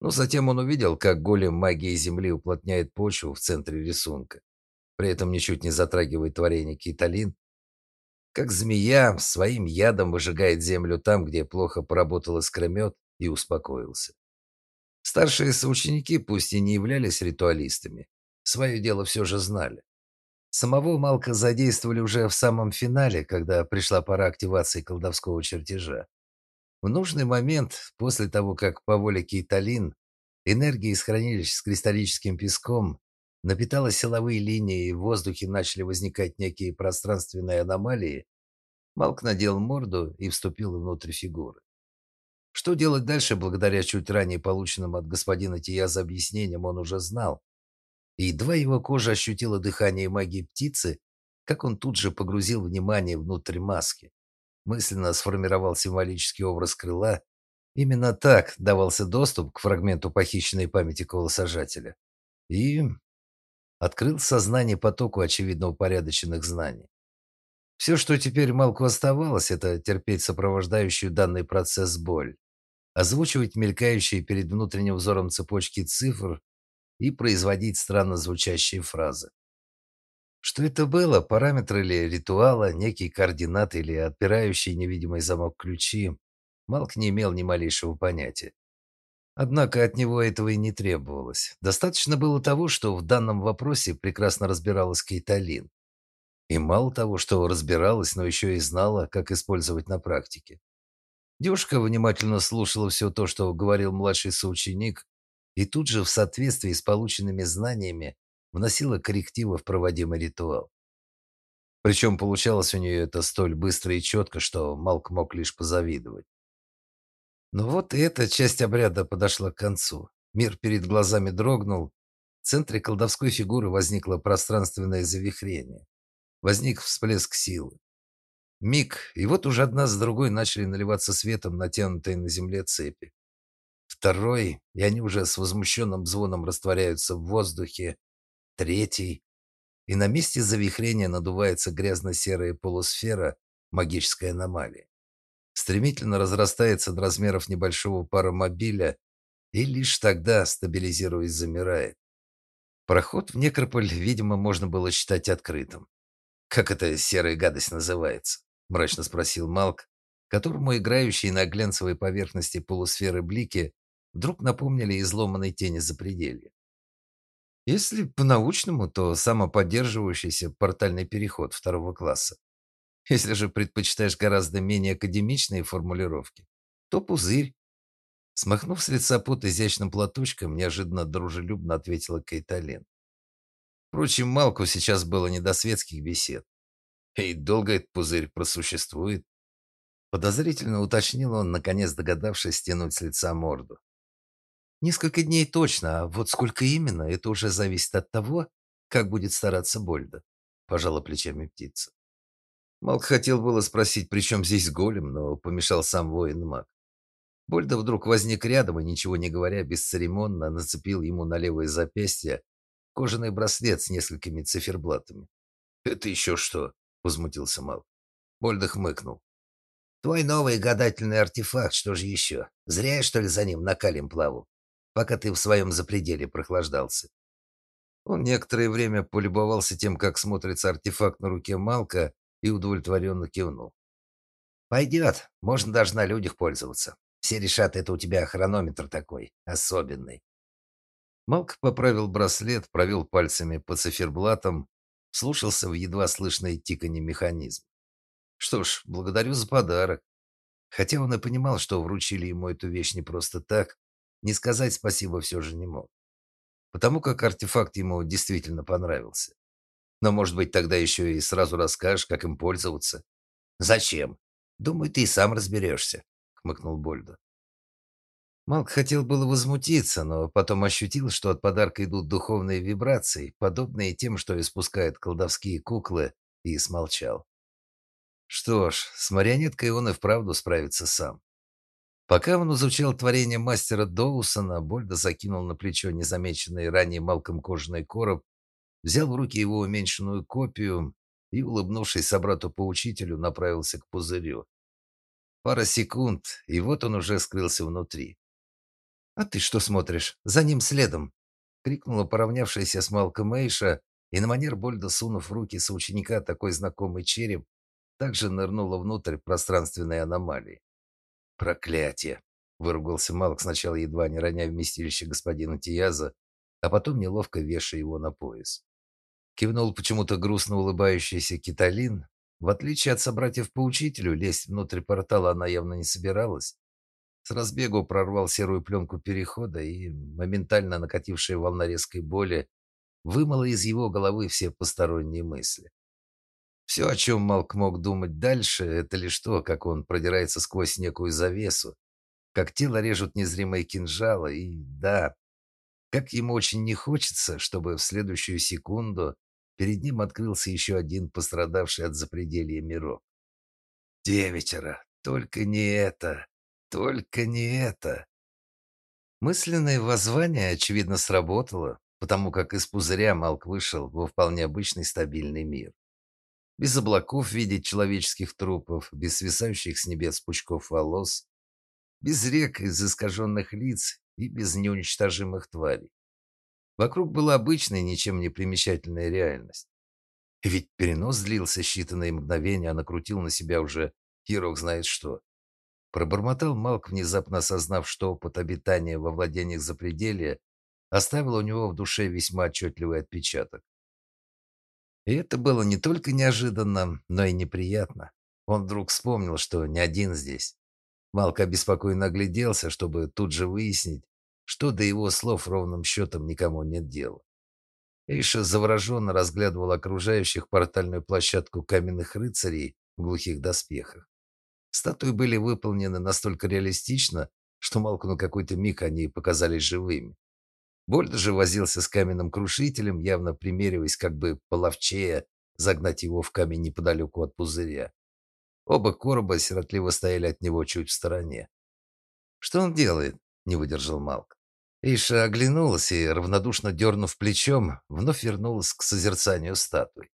Но затем он увидел, как голем магии Земли уплотняет почву в центре рисунка, при этом ничуть не затрагивает творение Киталин, как змея своим ядом выжигает землю там, где плохо поработал искромет, и успокоился. Старшие соученики, пусть и не являлись ритуалистами, свое дело все же знали. Самого Малка задействовали уже в самом финале, когда пришла пора активации колдовского чертежа. В нужный момент, после того, как по воле Кейталин энергия из хранилищ с кристаллическим песком напитала силовые линии и в воздухе начали возникать некие пространственные аномалии, Малк надел морду и вступил внутрь фигуры. Что делать дальше, благодаря чуть ранее полученным от господина Тияза объяснениям, он уже знал. И едва его кожа ощутила дыхание магии птицы, как он тут же погрузил внимание внутрь маски мысленно сформировал символический образ крыла. Именно так давался доступ к фрагменту похищенной памяти колосожателя. И открыл сознание потоку очевидно упорядоченных знаний. Все, что теперь Малку оставалось, это терпеть сопровождающую данный процесс боль, озвучивать мелькающие перед внутренним взором цепочки цифр и производить странно звучащие фразы. Что это было, параметры или ритуала, некие координаты или отпирающие невидимый замок ключи, Малк не имел ни малейшего понятия. Однако от него этого и не требовалось. Достаточно было того, что в данном вопросе прекрасно разбиралась Кейталин. И мало того, что разбиралась, но еще и знала, как использовать на практике. Девушка внимательно слушала все то, что говорил младший соученик, и тут же в соответствии с полученными знаниями вносила коррективы в проводимый ритуал. Причем получалось у нее это столь быстро и четко, что Малк мог лишь позавидовать. Но вот и эта часть обряда подошла к концу. Мир перед глазами дрогнул. В центре колдовской фигуры возникло пространственное завихрение. Возник всплеск силы. Миг, и вот уже одна за другой начали наливаться светом натянутые на земле цепи. Второй, и они уже с возмущенным звоном растворяются в воздухе. Третий, и на месте завихрения надувается грязно-серая полусфера магической аномалии стремительно разрастается до размеров небольшого паромобиля и лишь тогда, стабилизируясь, замирает. Проход в некрополь, видимо, можно было считать открытым. «Как эта серая гадость называется?» – мрачно спросил Малк, которому играющие на глянцевой поверхности полусферы блики вдруг напомнили изломанной тени запределья. Если по-научному, то самоподдерживающийся портальный переход второго класса. Если же предпочитаешь гораздо менее академичные формулировки, то пузырь. Смахнув с лица пот изящным платочком, неожиданно дружелюбно ответила Кейталин. Впрочем, Малку сейчас было не до светских бесед. И долго этот пузырь просуществует? Подозрительно уточнил он, наконец догадавшись стянуть с лица морду. Несколько дней точно, а вот сколько именно, это уже зависит от того, как будет стараться Больда, пожала плечами птица. Малк хотел было спросить, при чем здесь голем, но помешал сам воин-маг. Больда вдруг возник рядом и, ничего не говоря, бесцеремонно нацепил ему на левое запястье кожаный браслет с несколькими циферблатами. «Это еще что?» — возмутился Малк. Больда хмыкнул. «Твой новый гадательный артефакт, что же еще? Зря я, что ли, за ним на калим плаву, пока ты в своем запределе прохлаждался». Он некоторое время полюбовался тем, как смотрится артефакт на руке Малка, и удовлетворенно кивнул. «Пойдет. Можно даже на людях пользоваться. Все решат, это у тебя хронометр такой, особенный». Малк поправил браслет, провел пальцами по циферблатам, слушался в едва слышное тиканье механизма. Что ж, благодарю за подарок. Хотя он и понимал, что вручили ему эту вещь не просто так, не сказать спасибо все же не мог. Потому как артефакт ему действительно понравился. Но, может быть, тогда еще и сразу расскажешь, как им пользоваться. Зачем? Думаю, ты и сам разберешься», — хмыкнул Больдо. Малк хотел было возмутиться, но потом ощутил, что от подарка идут духовные вибрации, подобные тем, что испускают колдовские куклы, и смолчал. Что ж, с марионеткой он и вправду справится сам. Пока он изучал творение мастера Доусона, Больдо закинул на плечо незамеченный ранее Малком кожаный короб взял в руки его уменьшенную копию и, улыбнувшись собрату по учителю, направился к пузырю. Пара секунд, и вот он уже скрылся внутри. «А ты что смотришь? За ним следом!» — крикнула поравнявшаяся с Малком Эйша, и на манер Больда, сунув в руки соученика такой знакомый череп, также нырнула внутрь пространственной аномалии. «Проклятие!» — выругался Малк, сначала едва не роняя вместилище господина Тияза, а потом неловко вешая его на пояс. Кивнул почему-то грустно улыбающийся Киталин. В отличие от собратьев по учителю, лезть внутрь портала она явно не собиралась. С разбегу прорвал серую пленку перехода, и моментально накатившая волна резкой боли вымыла из его головы все посторонние мысли. Все, о чем Малк мог думать дальше, это лишь то, как он продирается сквозь некую завесу, как тело режут незримые кинжалы, и да, как ему очень не хочется, чтобы в следующую секунду перед ним открылся еще один пострадавший от запределья миров. Девятеро. Только не это. Только не это. Мысленное воззвание, очевидно, сработало. потому как из пузыря Малк вышел во вполне обычный стабильный мир. Без облаков в виде человеческих трупов, без свисающих с небес пучков волос, без рек из искаженных лиц и без неуничтожимых тварей. Вокруг была обычная, ничем не примечательная реальность. Ведь перенос длился считанные мгновения, а накрутил на себя уже хирок знает что. Пробормотал Малк, внезапно осознав, что опыт обитания во владениях запределья оставил у него в душе весьма отчетливый отпечаток. И это было не только неожиданно, но и неприятно. Он вдруг вспомнил, что не один здесь. Малк обеспокоенно огляделся, чтобы тут же выяснить, что до его слов ровным счетом никому нет дела. Эйша завороженно разглядывал окружающих портальную площадку каменных рыцарей в глухих доспехах. Статуи были выполнены настолько реалистично, что Малку на какой-то миг они показались живыми. Больд же возился с каменным крушителем, явно примериваясь, как бы половчее загнать его в камень неподалеку от пузыря. Оба короба сиротливо стояли от него чуть в стороне. «Что он делает?» – не выдержал Малк. Иша оглянулась и, равнодушно дернув плечом, вновь вернулась к созерцанию статуи.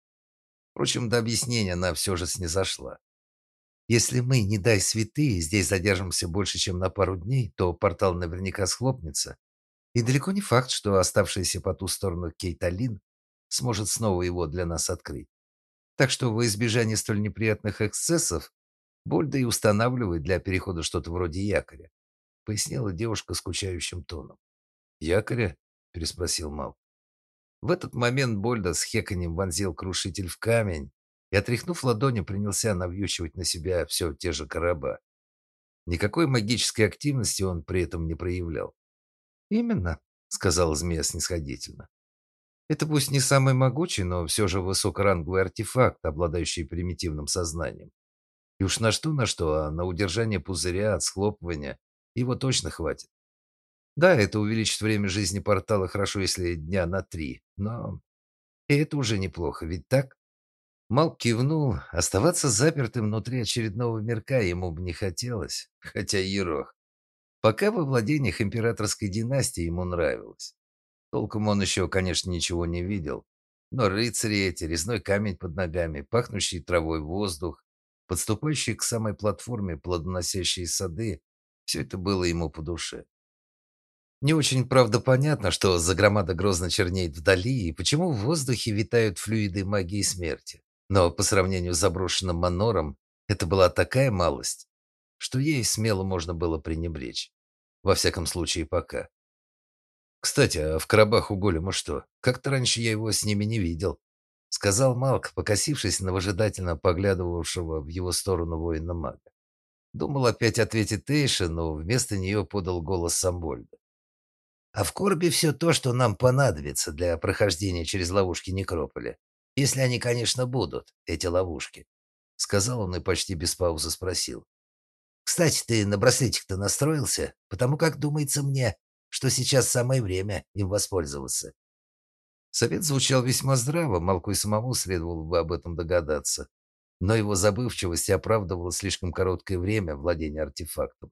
Впрочем, до объяснения она все же снизошла. Если мы, не дай святые, здесь задержимся больше, чем на пару дней, то портал наверняка схлопнется. И далеко не факт, что оставшаяся по ту сторону Кейталин сможет снова его для нас открыть. Так что во избежание столь неприятных эксцессов Больда и устанавливает для перехода что-то вроде якоря, пояснила девушка скучающим тоном. Якоря? переспросил Мал. В этот момент Больда с хеканьем вонзил крушитель в камень, и, отряхнув ладони, принялся навьючивать на себя все те же короба. Никакой магической активности он при этом не проявлял. «Именно», — сказал змея снисходительно. «Это пусть не самый могучий, но все же высокоранговый артефакт, обладающий примитивным сознанием. И уж на что, на что, а на удержание пузыря от схлопывания его точно хватит. Да, это увеличит время жизни портала хорошо, если дня на три, но и это уже неплохо, ведь так? Малк кивнул. Оставаться запертым внутри очередного мирка ему бы не хотелось, хотя Ерох. Пока во владениях императорской династии ему нравилось. Толком он еще, конечно, ничего не видел. Но рыцари эти, резной камень под ногами, пахнущий травой воздух, подступающие к самой платформе плодоносящие сады, все это было ему по душе. Не очень, правда, понятно, что за громада грозно чернеет вдали и почему в воздухе витают флюиды магии смерти. Но по сравнению с заброшенным манором, это была такая малость, что ей смело можно было пренебречь. Во всяком случае, пока. Кстати, а в коробах у голема что? Как-то раньше я его с ними не видел, сказал Малк, покосившись на выжидательно поглядывавшего в его сторону воина-мага. Думал опять ответить Тейша, но вместо нее подал голос Самбольда. А в коробе все то, что нам понадобится для прохождения через ловушки некрополя. Если они, конечно, будут, эти ловушки. Сказал он и почти без паузы спросил. Кстати, ты на браслетик-то настроился? Потому как думается мне, что сейчас самое время им воспользоваться. Совет звучал весьма здраво, Малку и самому следовало бы об этом догадаться. Но его забывчивость оправдывала слишком короткое время владения артефактом.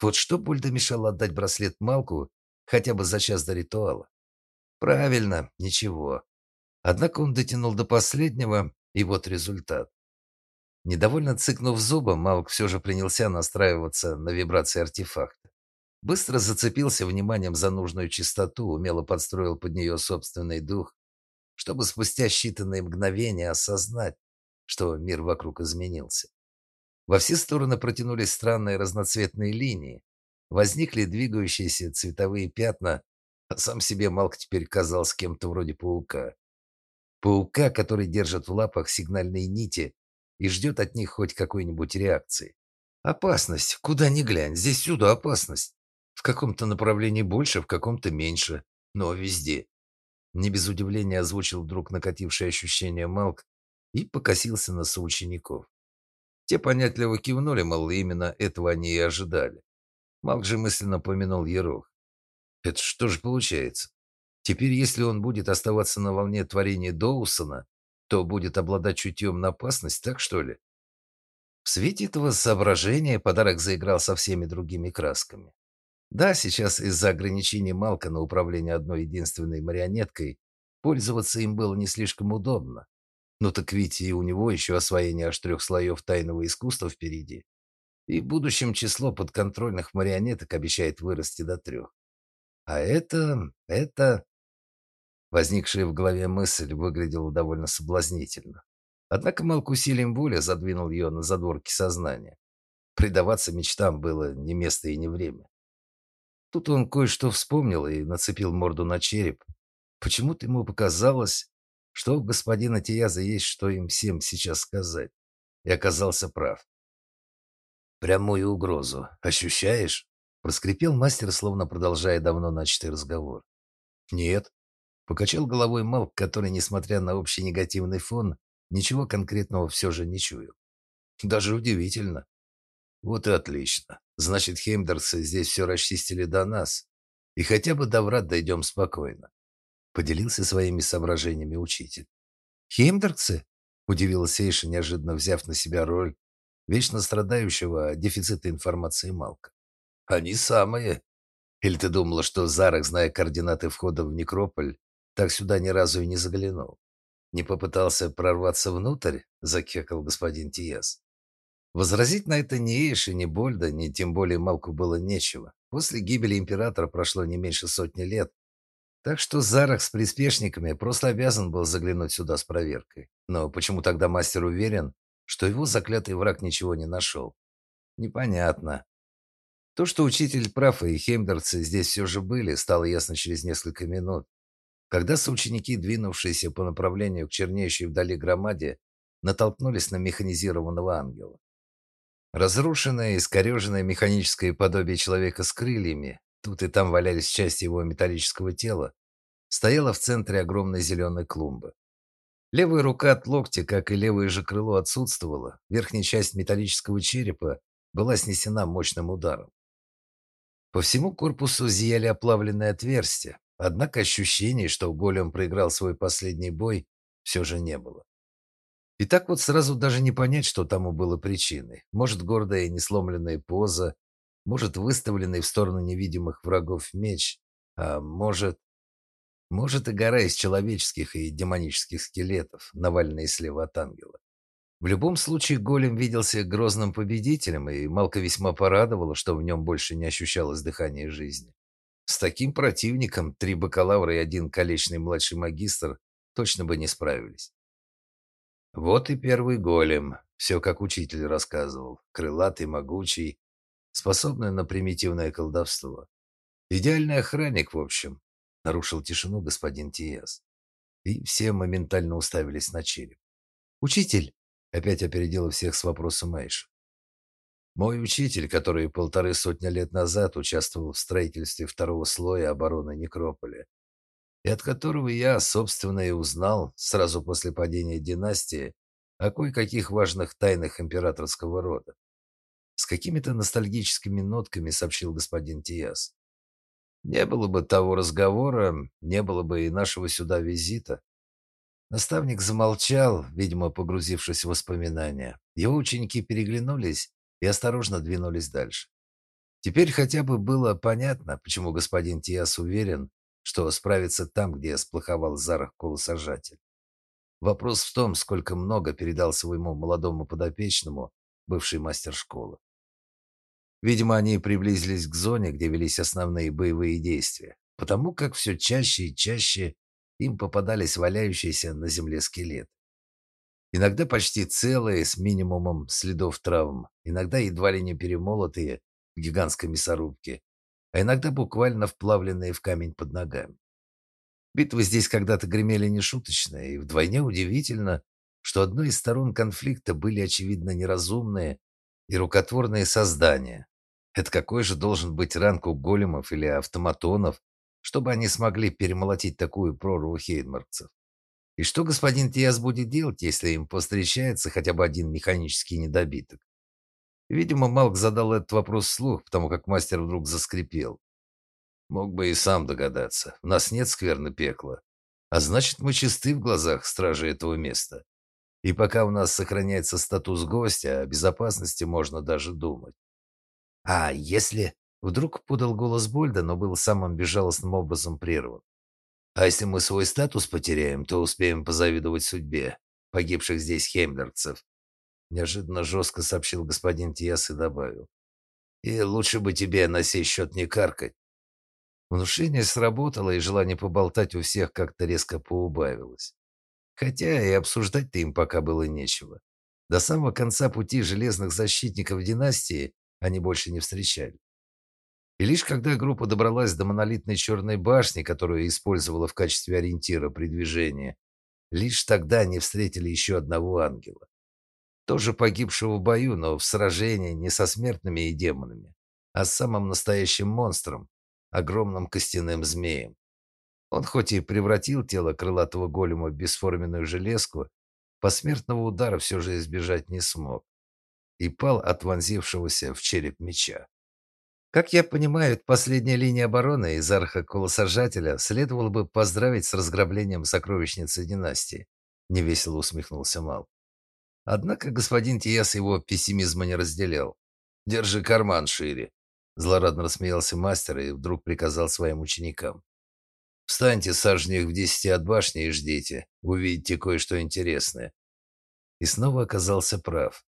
Вот что Бульда мешало отдать браслет Малку хотя бы за час до ритуала? Правильно, ничего. Однако он дотянул до последнего, и вот результат. Недовольно цыкнув зубом, Малк все же принялся настраиваться на вибрации артефакта. Быстро зацепился вниманием за нужную частоту, умело подстроил под нее собственный дух, чтобы спустя считанные мгновения осознать, что мир вокруг изменился. Во все стороны протянулись странные разноцветные линии, возникли двигающиеся цветовые пятна, а сам себе Малк теперь казался кем-то вроде паука. Паука, который держит в лапах сигнальные нити и ждет от них хоть какой-нибудь реакции. Опасность, куда ни глянь, здесь всюду опасность. В каком-то направлении больше, в каком-то меньше, но везде. Не без удивления озвучил вдруг накатившее ощущение Малк и покосился на соучеников. Те понятливо кивнули, мол, именно этого они и ожидали. Малк же мысленно помянул Ерох. Это что же получается? Теперь, если он будет оставаться на волне творения Доусона, то будет обладать чутьем на опасность, так что ли? В свете этого соображения подарок заиграл со всеми другими красками. Да, сейчас из-за ограничений Малка на управление одной единственной марионеткой пользоваться им было не слишком удобно. Но так ведь и у него еще освоение аж трех слоев тайного искусства впереди. И в будущем число подконтрольных марионеток обещает вырасти до трех. А это... это... Возникшая в голове мысль выглядела довольно соблазнительно. Однако Малк усилием воли задвинул ее на задворки сознания. Предаваться мечтам было не место и не время. Тут он кое-что вспомнил и нацепил морду на череп. Почему-то ему показалось, что у господина Тияза есть что им всем сейчас сказать. И оказался прав. «Прямую угрозу. Ощущаешь?» Проскрипел мастер, словно продолжая давно начатый разговор. «Нет». Покачал головой Малк, который, несмотря на общий негативный фон, ничего конкретного все же не чуял. Даже удивительно. Вот и отлично. Значит, хеймдерцы здесь все расчистили до нас. И хотя бы до врат дойдем спокойно. Поделился своими соображениями учитель. Хеймдерцы? Удивилась Эйша, неожиданно взяв на себя роль вечно страдающего дефицита информации Малка. Они самые. Или ты думала, что Зарах, зная координаты входа в некрополь, так сюда ни разу и не заглянул? Не попытался прорваться внутрь? Закекал господин Тиес. Возразить на это ни Эйши, ни Больда, ни тем более Малку было нечего. После гибели императора прошло не меньше сотни лет, так что Зарах с приспешниками просто обязан был заглянуть сюда с проверкой. Но почему тогда мастер уверен, что его заклятый враг ничего не нашел? Непонятно. То, что учитель прав и хемдерцы здесь все же были, стало ясно через несколько минут, когда соученики, двинувшиеся по направлению к чернеющей вдали громаде, натолкнулись на механизированного ангела. Разрушенное, искореженное механическое подобие человека с крыльями, тут и там валялись части его металлического тела, стояло в центре огромной зеленой клумбы. Левая рука от локтя, как и левое же крыло, отсутствовала. Верхняя часть металлического черепа была снесена мощным ударом. По всему корпусу зияли оплавленные отверстия, однако ощущений, что голем проиграл свой последний бой, все же не было. И так вот сразу даже не понять, что тому было причиной. Может, гордая и несломленная поза, может, выставленный в сторону невидимых врагов меч, а может... Может, и гора из человеческих и демонических скелетов, наваленные слева от ангела. В любом случае, голем виделся грозным победителем, и Малка весьма порадовало, что в нем больше не ощущалось дыхания жизни. С таким противником три бакалавра и один колечный младший магистр точно бы не справились. Вот и первый голем, все как учитель рассказывал, крылатый, могучий, способный на примитивное колдовство. Идеальный охранник, в общем, нарушил тишину господин Тиес. И все моментально уставились на череп. «Учитель!» Опять опередила всех с вопросом Айша. Мой учитель, который полторы сотни лет назад участвовал в строительстве второго слоя обороны Некрополя, и от которого я, собственно, и узнал сразу после падения династии о кое-каких важных тайнах императорского рода. С какими-то ностальгическими нотками сообщил господин Тиас. Не было бы того разговора, не было бы и нашего сюда визита. Наставник замолчал, видимо, погрузившись в воспоминания. Его ученики переглянулись и осторожно двинулись дальше. Теперь хотя бы было понятно, почему господин Тиас уверен, что справится там, где сплоховал Зарах Колосожатель. Вопрос в том, сколько много передал своему молодому подопечному бывший мастер школы. Видимо, они приблизились к зоне, где велись основные боевые действия, потому как все чаще и чаще им попадались валяющиеся на земле скелеты. Иногда почти целые, с минимумом следов травм, иногда едва ли не перемолотые в гигантской мясорубке, а иногда буквально вплавленные в камень под ногами. Битвы здесь когда-то гремели нешуточные, и вдвойне удивительно, что одной из сторон конфликта были очевидно неразумные и рукотворные создания. Это какой же должен быть ранг у големов или автоматонов, чтобы они смогли перемолотить такую прорву хейдмаркцев. И что господин Тиас будет делать, если им повстречается хотя бы один механический недобиток? Видимо, Малк задал этот вопрос вслух, потому как мастер вдруг заскрипел. Мог бы и сам догадаться. У нас нет скверны пекла. А значит, мы чисты в глазах стражи этого места. И пока у нас сохраняется статус гостя, о безопасности можно даже думать. А если Вдруг подал голос Больда, но был самым безжалостным образом прерван. А если мы свой статус потеряем, то успеем позавидовать судьбе погибших здесь хемлерцев. Неожиданно жестко сообщил господин Тиас и добавил. И лучше бы тебе на сей счет не каркать. Внушение сработало, и желание поболтать у всех как-то резко поубавилось. Хотя и обсуждать-то им пока было нечего. До самого конца пути железных защитников династии они больше не встречали. И лишь когда группа добралась до монолитной черной башни, которую использовала в качестве ориентира при движении, лишь тогда они встретили еще одного ангела. Тоже погибшего в бою, но в сражении не со смертными и демонами, а с самым настоящим монстром, огромным костяным змеем. Он хоть и превратил тело крылатого голема в бесформенную железку, посмертного удара все же избежать не смог и пал от вонзившегося в череп меча. Как я понимаю, последняя линия обороны из арха-колосожателя следовало бы поздравить с разграблением сокровищницы династии, невесело усмехнулся Мал. Однако господин Тиес его пессимизма не разделял. Держи карман шире, злорадно рассмеялся мастер и вдруг приказал своим ученикам: "Встаньте сажнях в десяти от башни и ждите, увидите кое-что интересное". И снова оказался прав.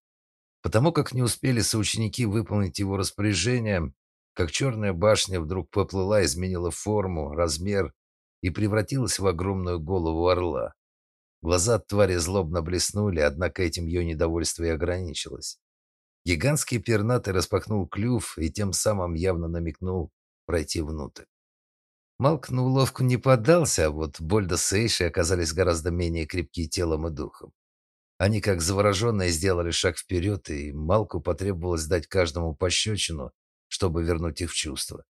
Потому как не успели соученики выполнить его распоряжение, как черная башня вдруг поплыла, изменила форму, размер и превратилась в огромную голову орла. Глаза твари злобно блеснули, однако этим ее недовольство и ограничилось. Гигантский пернатый распахнул клюв и тем самым явно намекнул пройти внутрь. Малк на уловку не поддался, а вот Больда с Эйшей оказались гораздо менее крепкие телом и духом. Они, как завороженные, сделали шаг вперед, и Малку потребовалось дать каждому пощечину, чтобы вернуть их в чувство.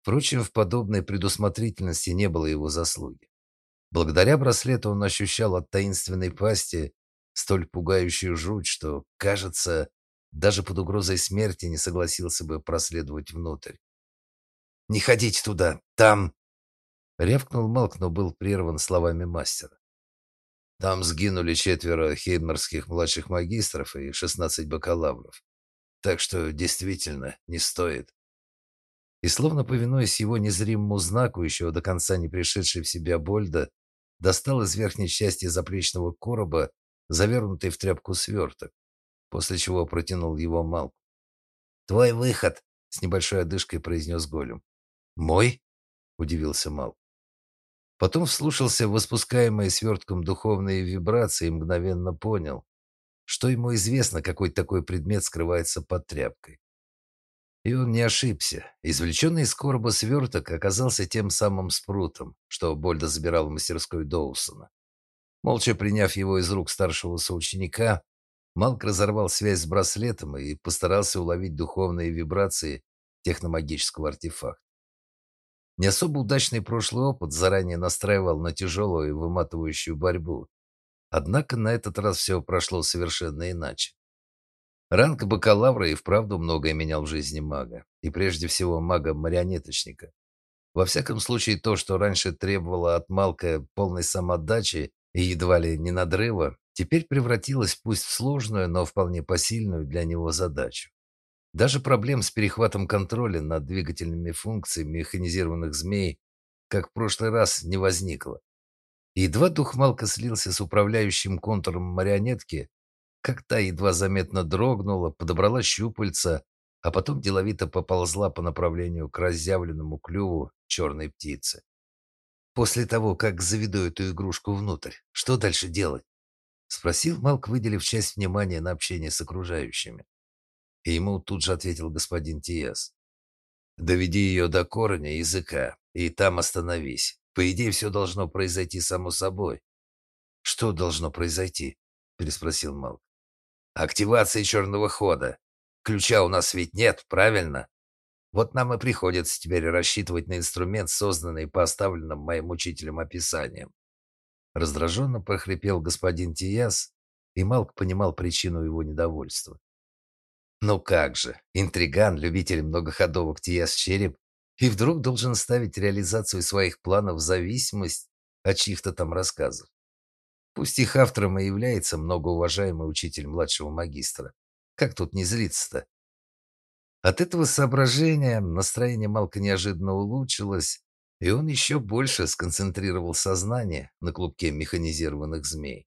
Впрочем, в подобной предусмотрительности не было его заслуги. Благодаря браслету он ощущал от таинственной пасти столь пугающую жуть, что, кажется, даже под угрозой смерти не согласился бы проследовать внутрь. «Не ходите туда! Там...» Рявкнул Малк, но был прерван словами мастера. Там сгинули четверо хейдмарских младших магистров и шестнадцать бакалавров. Так что действительно не стоит. И словно повинуясь его незримому знаку, еще до конца не пришедший в себя Больда, достал из верхней части заплечного короба завернутый в тряпку сверток, после чего протянул его Малку. «Твой выход!» — с небольшой одышкой произнес Голем. «Мой?» — удивился Малк. Потом вслушался в воспускаемые свертком духовные вибрации и мгновенно понял, что ему известно, какой такой предмет скрывается под тряпкой. И он не ошибся. Извлеченный из короба сверток оказался тем самым спрутом, что Больда забирал в мастерской Доусона. Молча приняв его из рук старшего соученика, Малк разорвал связь с браслетом и постарался уловить духовные вибрации техномагического артефакта. Не особо удачный прошлый опыт заранее настраивал на тяжелую и выматывающую борьбу, Однако на этот раз все прошло совершенно иначе. Ранг бакалавра и вправду многое менял в жизни мага, и прежде всего мага-марионеточника. Во всяком случае, то, что раньше требовало от Малка полной самоотдачи и едва ли не надрыва, теперь превратилось пусть в сложную, но вполне посильную для него задачу. Даже проблем с перехватом контроля над двигательными функциями механизированных змей, как в прошлый раз, не возникло. Едва дух Малка слился с управляющим контуром марионетки, как та едва заметно дрогнула, подобрала щупальца, а потом деловито поползла по направлению к разъявленному клюву черной птицы. После того, как заведу эту игрушку внутрь, что дальше делать? спросил Малк, выделив часть внимания на общение с окружающими. И ему тут же ответил господин Тиес. Доведи ее до корня языка и там остановись. По идее, все должно произойти само собой. Что должно произойти? переспросил Малк. Активация черного хода. Ключа у нас ведь нет, правильно? Вот нам и приходится теперь рассчитывать на инструмент, созданный по оставленным моим учителем описаниям. Раздраженно прохрипел господин Тияс, и Малк понимал причину его недовольства. Ну как же, интриган, любитель многоходовок Тияс Череп и вдруг должен ставить реализацию своих планов в зависимость от чьих-то там рассказов. Пусть их автором и является многоуважаемый учитель младшего магистра. Как тут не злиться-то? От этого соображения настроение Малка неожиданно улучшилось, и он еще больше сконцентрировал сознание на клубке механизированных змей.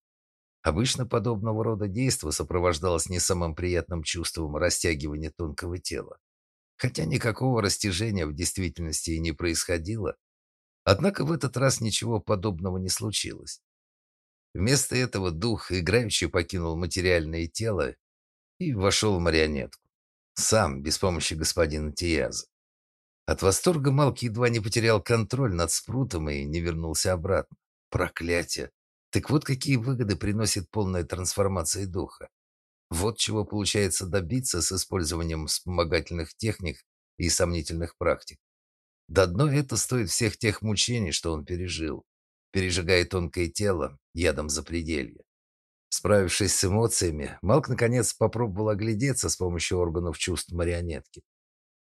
Обычно подобного рода действо сопровождалось не самым приятным чувством растягивания тонкого тела. Хотя никакого растяжения в действительности и не происходило. Однако в этот раз ничего подобного не случилось. Вместо этого дух играючи покинул материальное тело и вошел в марионетку. Сам, без помощи господина Тияза. От восторга Малки едва не потерял контроль над спрутом и не вернулся обратно. Проклятие! Так вот какие выгоды приносит полная трансформация духа. Вот чего получается добиться с использованием вспомогательных техник и сомнительных практик. Да одно это стоит всех тех мучений, что он пережил, пережигая тонкое тело ядом запределья. Справившись с эмоциями, Малк наконец попробовал оглядеться с помощью органов чувств марионетки.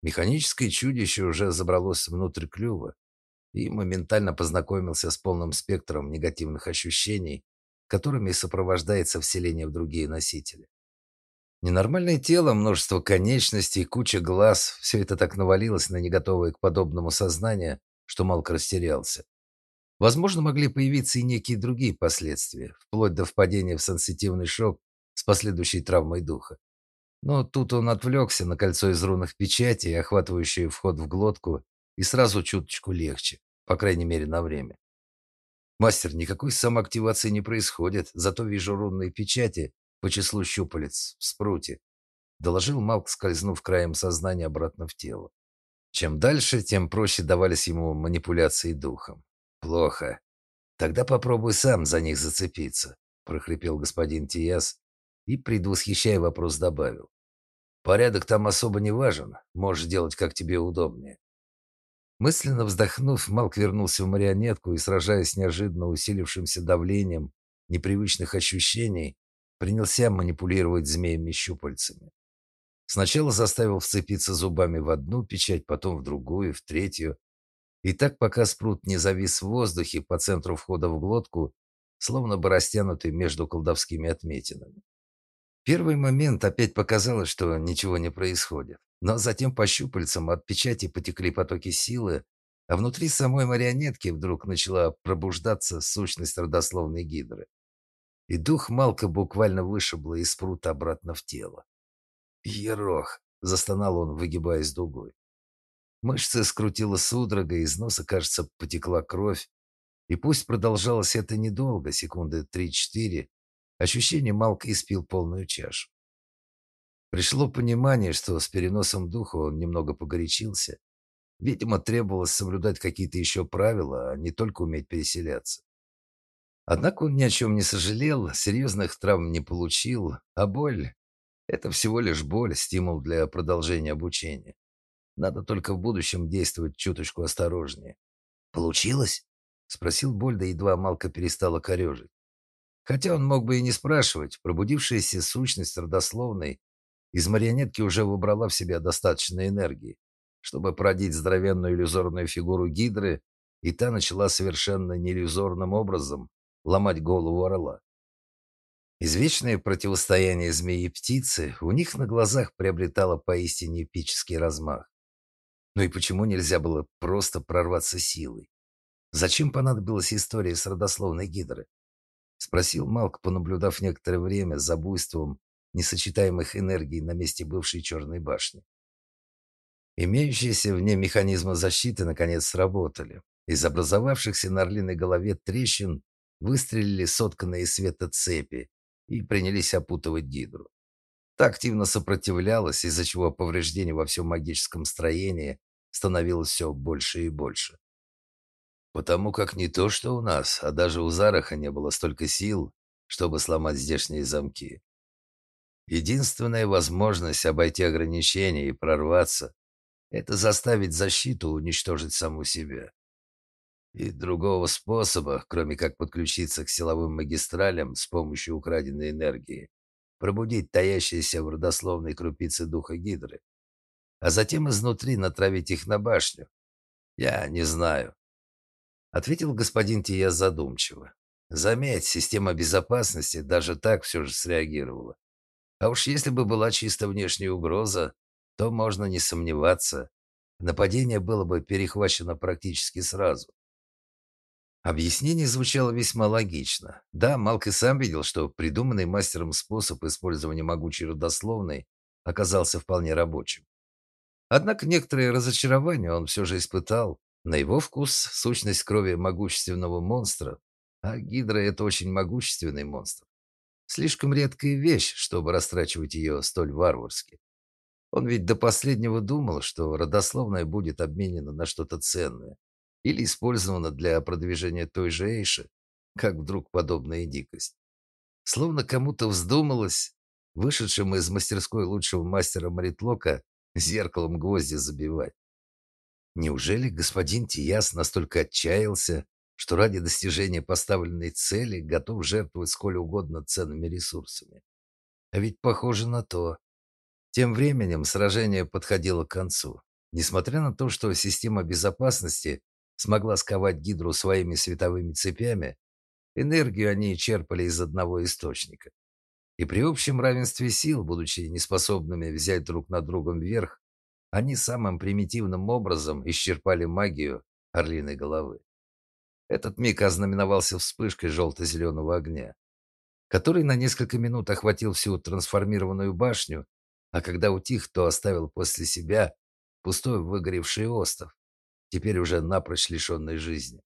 Механическое чудище уже забралось внутрь клюва и моментально познакомился с полным спектром негативных ощущений, которыми сопровождается вселение в другие носители. Ненормальное тело, множество конечностей, куча глаз – все это так навалилось на неготовое к подобному сознание, что Малк растерялся. Возможно, могли появиться и некие другие последствия, вплоть до впадения в сенситивный шок с последующей травмой духа. Но тут он отвлекся на кольцо из рунных печатей, охватывающее вход в глотку, и сразу чуточку легче, по крайней мере, на время. «Мастер, никакой самоактивации не происходит, зато вижу рунные печати по числу щупалец в спруте», доложил Малк, скользнув краем сознания обратно в тело. Чем дальше, тем проще давались ему манипуляции духом. Плохо. Тогда попробуй сам за них зацепиться, прохрипел господин Тиас и, предвосхищая вопрос, добавил. Порядок там особо не важен, можешь делать как тебе удобнее. Мысленно вздохнув, Малк вернулся в марионетку и, сражаясь с неожиданно усилившимся давлением непривычных ощущений, принялся манипулировать змеями-щупальцами. Сначала заставил вцепиться зубами в одну печать, потом в другую, в третью, и так, пока спрут не завис в воздухе по центру входа в глотку, словно бы растянутый между колдовскими отметинами. Первый момент опять показалось, что ничего не происходит. Но затем по щупальцам от печати потекли потоки силы, а внутри самой марионетки вдруг начала пробуждаться сущность родословной гидры. И дух Малка буквально вышибло из спрута обратно в тело. «Ерох!» – застонал он, выгибаясь дугой. Мышцы скрутило судорога, из носа, кажется, потекла кровь. И пусть продолжалось это недолго, секунды три-четыре, ощущение Малк испил полную чашу. Пришло понимание, что с переносом духа он немного погорячился. Видимо, требовалось соблюдать какие-то еще правила, а не только уметь переселяться. Однако он ни о чем не сожалел, серьезных травм не получил, а боль – это всего лишь боль, стимул для продолжения обучения. Надо только в будущем действовать чуточку осторожнее. Получилось? спросил Больда, едва Малка перестала корежить. Хотя он мог бы и не спрашивать, пробудившаяся сущность родословной из марионетки уже выбрала в себя достаточно энергии, чтобы породить здоровенную иллюзорную фигуру гидры, и та начала совершенно неиллюзорным образом ломать голову орла. Извечное противостояние змеи и птицы у них на глазах приобретало поистине эпический размах. Ну и почему нельзя было просто прорваться силой? Зачем понадобилась история с родословной гидры? Спросил Малк, понаблюдав некоторое время за буйством несочетаемых энергий на месте бывшей черной башни. Имеющиеся в ней механизмы защиты наконец сработали. Из образовавшихся на орлиной голове трещин выстрелили сотканные из света цепи и принялись опутывать гидру. Та активно сопротивлялась, из-за чего повреждений во всем магическом строении становилось все больше и больше. Потому как не то, что у нас, а даже у Зараха не было столько сил, чтобы сломать здешние замки. Единственная возможность обойти ограничения и прорваться – это заставить защиту уничтожить саму себя. И другого способа, кроме как подключиться к силовым магистралям с помощью украденной энергии, пробудить таящиеся в родословной крупицы духа Гидры, а затем изнутри натравить их на башню? Я не знаю. Ответил господин Тия задумчиво. Заметь, система безопасности даже так все же среагировала. А уж если бы была чисто внешняя угроза, то можно не сомневаться, нападение было бы перехвачено практически сразу. Объяснение звучало весьма логично. Да, Малк и сам видел, что придуманный мастером способ использования могучей родословной оказался вполне рабочим. Однако некоторое разочарование он все же испытал. На его вкус сущность крови могущественного монстра, а Гидра – это очень могущественный монстр. Слишком редкая вещь, чтобы растрачивать ее столь варварски. Он ведь до последнего думал, что родословная будет обменена на что-то ценное или использована для продвижения той же Эйши, как вдруг подобная дикость. Словно кому-то вздумалось, вышедшим из мастерской лучшего мастера Маритлока, зеркалом гвозди забивать. Неужели господин Тияс настолько отчаялся, что ради достижения поставленной цели готов жертвовать сколь угодно ценными ресурсами? А ведь похоже на то. Тем временем сражение подходило к концу. Несмотря на то, что система безопасности смогла сковать гидру своими световыми цепями, энергию они черпали из одного источника. И при общем равенстве сил, будучи неспособными взять друг над другом верх, они самым примитивным образом исчерпали магию орлиной головы. Этот миг ознаменовался вспышкой желто-зеленого огня, который на несколько минут охватил всю трансформированную башню, а когда утих, то оставил после себя пустой выгоревший остров, теперь уже напрочь лишенной жизни.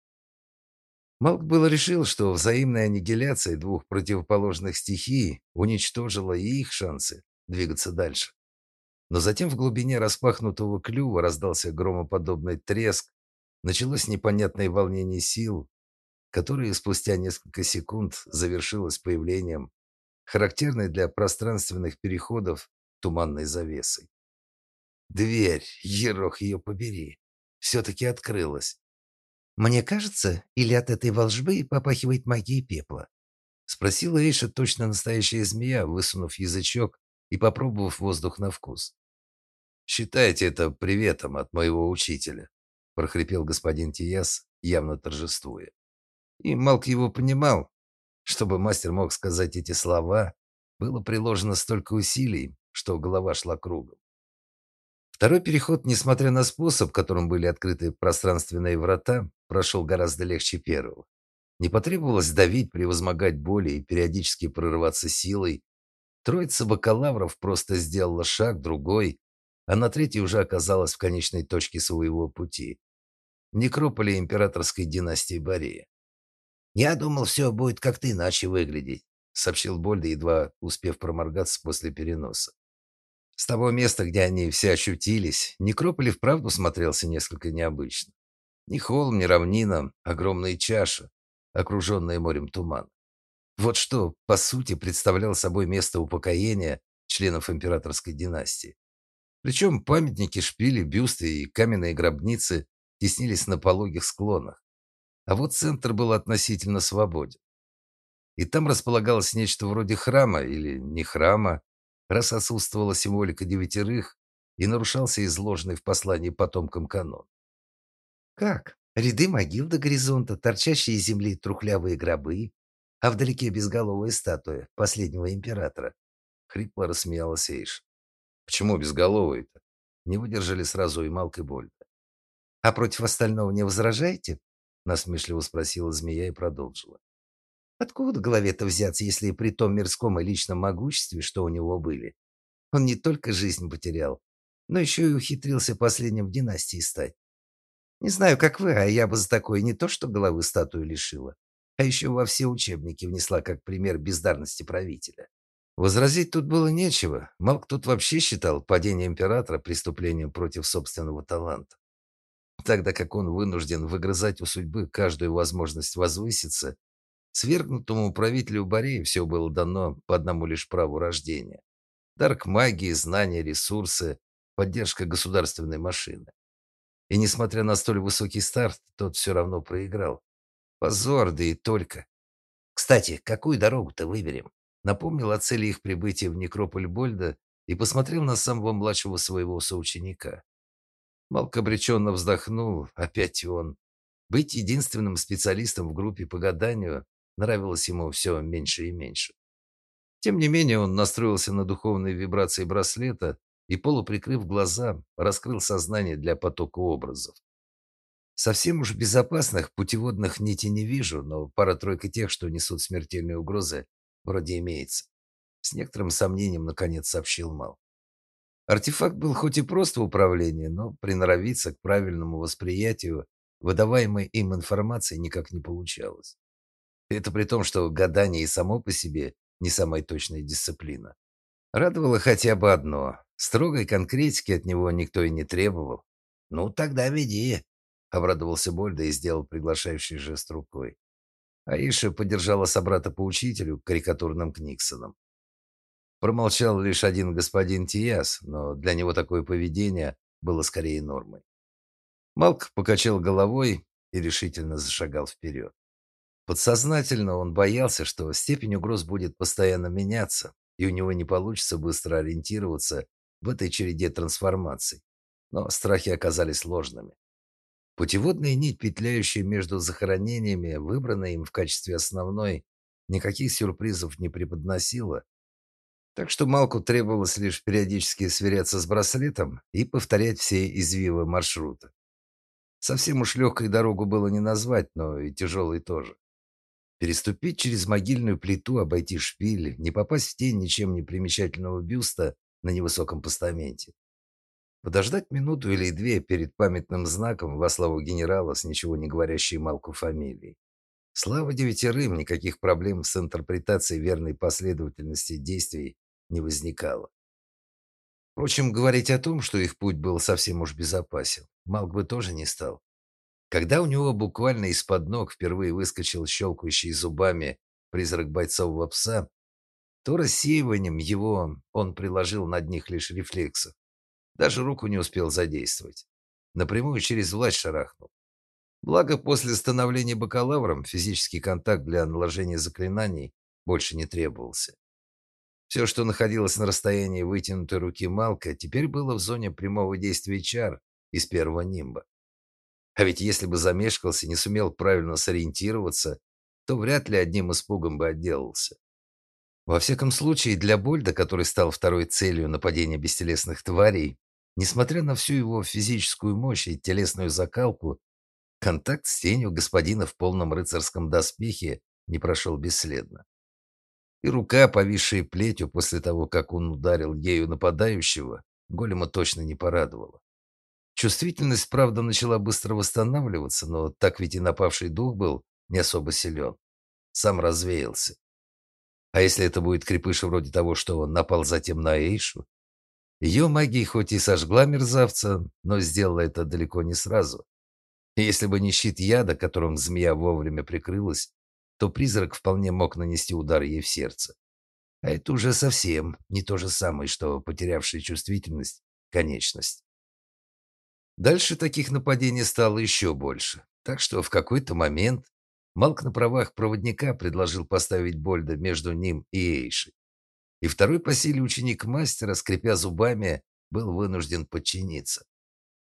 Малк было решил, что взаимная аннигиляция двух противоположных стихий уничтожила и их шансы двигаться дальше. Но затем в глубине распахнутого клюва раздался громоподобный треск, началось непонятное волнение сил, которое спустя несколько секунд завершилось появлением характерной для пространственных переходов туманной завесой. Дверь, ерох ее побери, все-таки открылась. «Мне кажется, или от этой волжбы попахивает магией пепла?» Спросила Эйша, точно настоящая змея, высунув язычок и попробовав воздух на вкус. «Считайте это приветом от моего учителя», – прохрипел господин Тияс, явно торжествуя. И Малк его понимал. Чтобы мастер мог сказать эти слова, было приложено столько усилий, что голова шла кругом. Второй переход, несмотря на способ, которым были открыты пространственные врата, прошел гораздо легче первого. Не потребовалось давить, превозмогать боли и периодически прорываться силой. Троица бакалавров просто сделала шаг, другой, а на третий уже оказалась в конечной точке своего пути. Некрополе императорской династии Борея. «Я думал, все будет как-то иначе выглядеть», сообщил Больда, едва успев проморгаться после переноса. С того места, где они все ощутились, некрополь вправду смотрелся несколько необычно. Ни холм, ни равнина, огромные чаши, окруженные морем туман. Вот что, по сути, представлял собой место упокоения членов императорской династии. Причем памятники, шпили, бюсты и каменные гробницы теснились на пологих склонах. А вот центр был относительно свободен. И там располагалось нечто вроде храма или не храма, раз отсутствовала символика девятерых и нарушался изложенный в послании потомкам канон. Как? Ряды могил до горизонта, торчащие из земли трухлявые гробы, а вдалеке безголовая статуя последнего императора. Хрипло рассмеялась Эйш. Почему безголовый-то? Не выдержали сразу и Малк и. А против остального не возражаете? Насмешливо спросила змея и продолжила. Откуда голове-то взяться, если при том мирском и личном могуществе, что у него были, он не только жизнь потерял, но еще и ухитрился последним в династии стать. Не знаю, как вы, а я бы за такое не то что головы статую лишила, а еще во все учебники внесла как пример бездарности правителя. Возразить тут было нечего. Малк тут вообще считал падение императора преступлением против собственного таланта. Тогда как он вынужден выгрызать у судьбы каждую возможность возвыситься Свергнутому правителю Бореи все было дано по одному лишь праву рождения. Дар к магии, знания, ресурсы, поддержка государственной машины. И несмотря на столь высокий старт, тот все равно проиграл. Позор, да и только. Кстати, какую дорогу-то выберем? Напомнил о цели их прибытия в некрополь Больда и посмотрел на самого младшего своего соученика. Малк обреченно вздохнул, опять он. Быть единственным специалистом в группе по гаданию нравилось ему все меньше и меньше. Тем не менее, он настроился на духовные вибрации браслета и, полуприкрыв глаза, раскрыл сознание для потока образов. Совсем уж безопасных путеводных нитей не вижу, но пара-тройка тех, что несут смертельные угрозы, вроде имеется. С некоторым сомнением, наконец, сообщил Мал. Артефакт был хоть и просто управление, но приноровиться к правильному восприятию выдаваемой им информации никак не получалось. Это при том, что гадание и само по себе не самая точная дисциплина. Радовало хотя бы одно. Строгой конкретики от него никто и не требовал. «Ну, тогда веди», — обрадовался Больда и сделал приглашающий жест рукой. Аиша поддержала собрата по учителю карикатурным Книксоном. Промолчал лишь один господин Тиас, но для него такое поведение было скорее нормой. Малк покачал головой и решительно зашагал вперед. Подсознательно он боялся, что степень угроз будет постоянно меняться, и у него не получится быстро ориентироваться в этой череде трансформаций. Но страхи оказались ложными. Путеводная нить, петляющая между захоронениями, выбранная им в качестве основной, никаких сюрпризов не преподносила, так что Малку требовалось лишь периодически сверяться с браслетом и повторять все извивы маршрута. Совсем уж легкой дорогу было не назвать, но и тяжелой тоже. Переступить через могильную плиту, обойти шпиль, не попасть в тень ничем не примечательного бюста на невысоком постаменте. Подождать минуту или две перед памятным знаком во славу генерала с ничего не говорящей Малку фамилией. Слава девятерым, никаких проблем с интерпретацией верной последовательности действий не возникало. Впрочем, говорить о том, что их путь был совсем уж безопасен, Малк бы тоже не стал. Когда у него буквально из-под ног впервые выскочил щелкающий зубами призрак бойцового пса, то рассеиванием его он приложил над них лишь рефлексов. Даже руку не успел задействовать. Напрямую через власть шарахнул. Благо, после становления бакалавром физический контакт для наложения заклинаний больше не требовался. Все, что находилось на расстоянии вытянутой руки Малка, теперь было в зоне прямого действия чар из первого нимба. А ведь если бы замешкался не сумел правильно сориентироваться, то вряд ли одним испугом бы отделался. Во всяком случае, для Больда, который стал второй целью нападения бестелесных тварей, несмотря на всю его физическую мощь и телесную закалку, контакт с тенью господина в полном рыцарском доспехе не прошел бесследно и рука, повисшая плетью после того, как он ударил ею нападающего, голема точно не порадовала. Чувствительность, правда, начала быстро восстанавливаться, но так ведь и напавший дух был не особо силен. Сам развеялся. А если это будет крепыш вроде того, что он напал затем на Эйшу? Ее магия хоть и сожгла мерзавца, но сделала это далеко не сразу. Если бы не щит яда, которым змея вовремя прикрылась, то призрак вполне мог нанести удар ей в сердце. А это уже совсем не то же самое, что потерявшая чувствительность конечность. Дальше таких нападений стало еще больше, так что в какой-то момент Малк на правах проводника предложил поставить Больда между ним и Эйшей. И второй по силе ученик мастера, скрипя зубами, был вынужден подчиниться.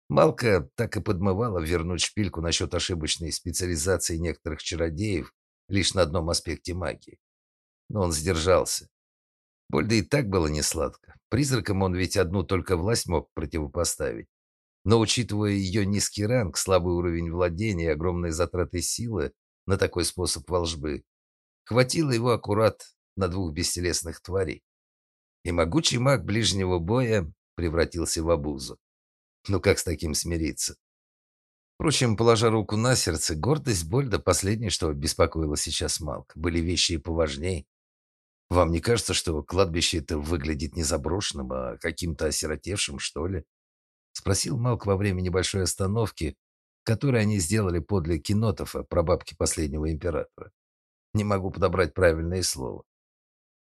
Малка так и подмывала вернуть шпильку насчет ошибочной специализации некоторых чародеев лишь на одном аспекте магии. Но он сдержался. Больда и так было несладко. Призракам он ведь одну только власть мог противопоставить. Но учитывая ее низкий ранг, слабый уровень владения и огромные затраты силы на такой способ волжбы, хватило его аккурат на двух бестелесных тварей. И могучий маг ближнего боя превратился в обузу. Ну как с таким смириться? Впрочем, положа руку на сердце, гордость Больда последнее, что беспокоило сейчас Малк. Были вещи и поважней. Вам не кажется, что кладбище это выглядит не заброшенным, а каким-то осиротевшим, что ли? Спросил Малк во время небольшой остановки, которую они сделали подле Кинотофа, прабабки последнего императора. Не могу подобрать правильное слово.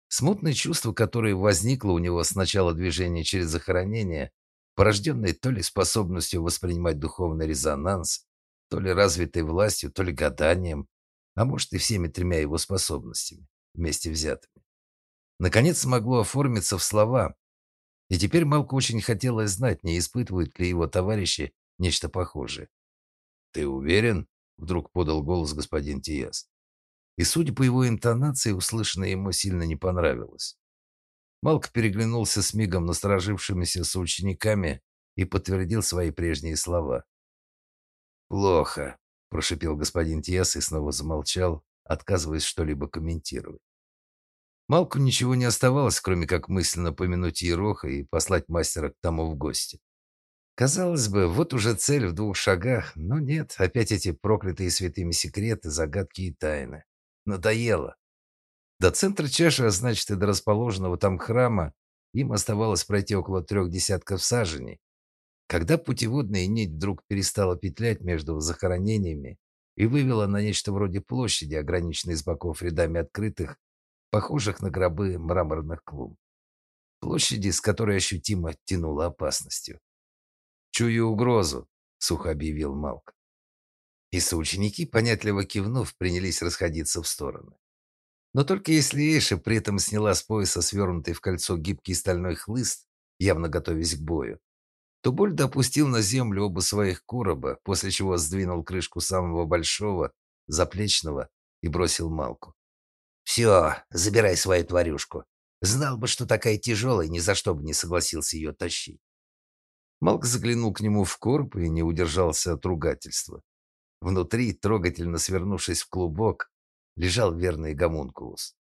Смутное чувство, которое возникло у него с начала движения через захоронение, порожденной то ли способностью воспринимать духовный резонанс, то ли развитой властью, то ли гаданием, а может и всеми тремя его способностями, вместе взятыми. Наконец смогло оформиться в слова, и теперь Малку очень хотелось знать, не испытывают ли его товарищи нечто похожее. «Ты уверен?» — вдруг подал голос господин Тиас. И, судя по его интонации, услышанное ему сильно не понравилось. Малк переглянулся с мигом насторожившимися соучениками и подтвердил свои прежние слова. «Плохо», – прошипел господин Тьес и снова замолчал, отказываясь что-либо комментировать. Малку ничего не оставалось, кроме как мысленно помянуть Ероха и послать мастера к тому в гости. Казалось бы, вот уже цель в двух шагах, но нет, опять эти проклятые святыми секреты, загадки и тайны. Надоело. До центра чаши, а значит и до расположенного там храма, им оставалось пройти около трех десятков саженей. Когда путеводная нить вдруг перестала петлять между захоронениями и вывела на нечто вроде площади, ограниченной с боков рядами открытых, похожих на гробы мраморных клумб. Площади, с которой ощутимо тянуло опасностью. «Чую угрозу», — сухо объявил Малк. И соученики, понятливо кивнув, принялись расходиться в стороны. Но только если Эйша при этом сняла с пояса свернутый в кольцо гибкий стальной хлыст, явно готовясь к бою, то Больд опустил на землю оба своих короба, после чего сдвинул крышку самого большого, заплечного, и бросил Малку. «Все, забирай свою тварюшку. Знал бы, что такая тяжелая, ни за что бы не согласился ее тащить». Малк заглянул к нему в короб и не удержался от ругательства. Внутри, трогательно свернувшись в клубок, лежал верный гомункулус.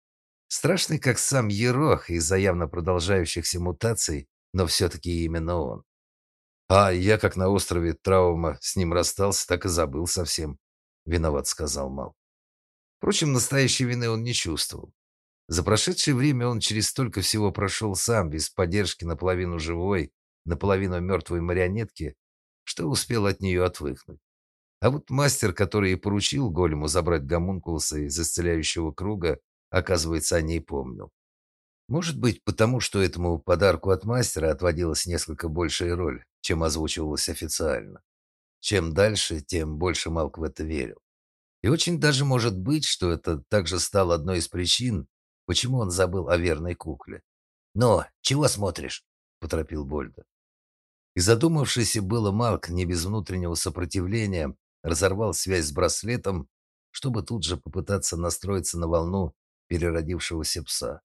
Страшный, как сам Ерох, из-за явно продолжающихся мутаций, но все-таки именно он. А я, как на острове Траума, с ним расстался, так и забыл совсем. Виноват, сказал Мал. Впрочем, настоящей вины он не чувствовал. За прошедшее время он через столько всего прошел сам, без поддержки наполовину живой, наполовину мертвой марионетки, что успел от нее отвыкнуть. А вот мастер, который и поручил голему забрать гомункулуса из исцеляющего круга, оказывается, о ней помнил. Может быть, потому что этому подарку от мастера отводилась несколько большая роль, чем озвучивалось официально. Чем дальше, тем больше Малк в это верил. И очень даже может быть, что это также стало одной из причин, почему он забыл о верной кукле. «Но, чего смотришь?» – поторопил Больда. И задумавшийся было Малк не без внутреннего сопротивления разорвал связь с браслетом, чтобы тут же попытаться настроиться на волну переродившегося пса.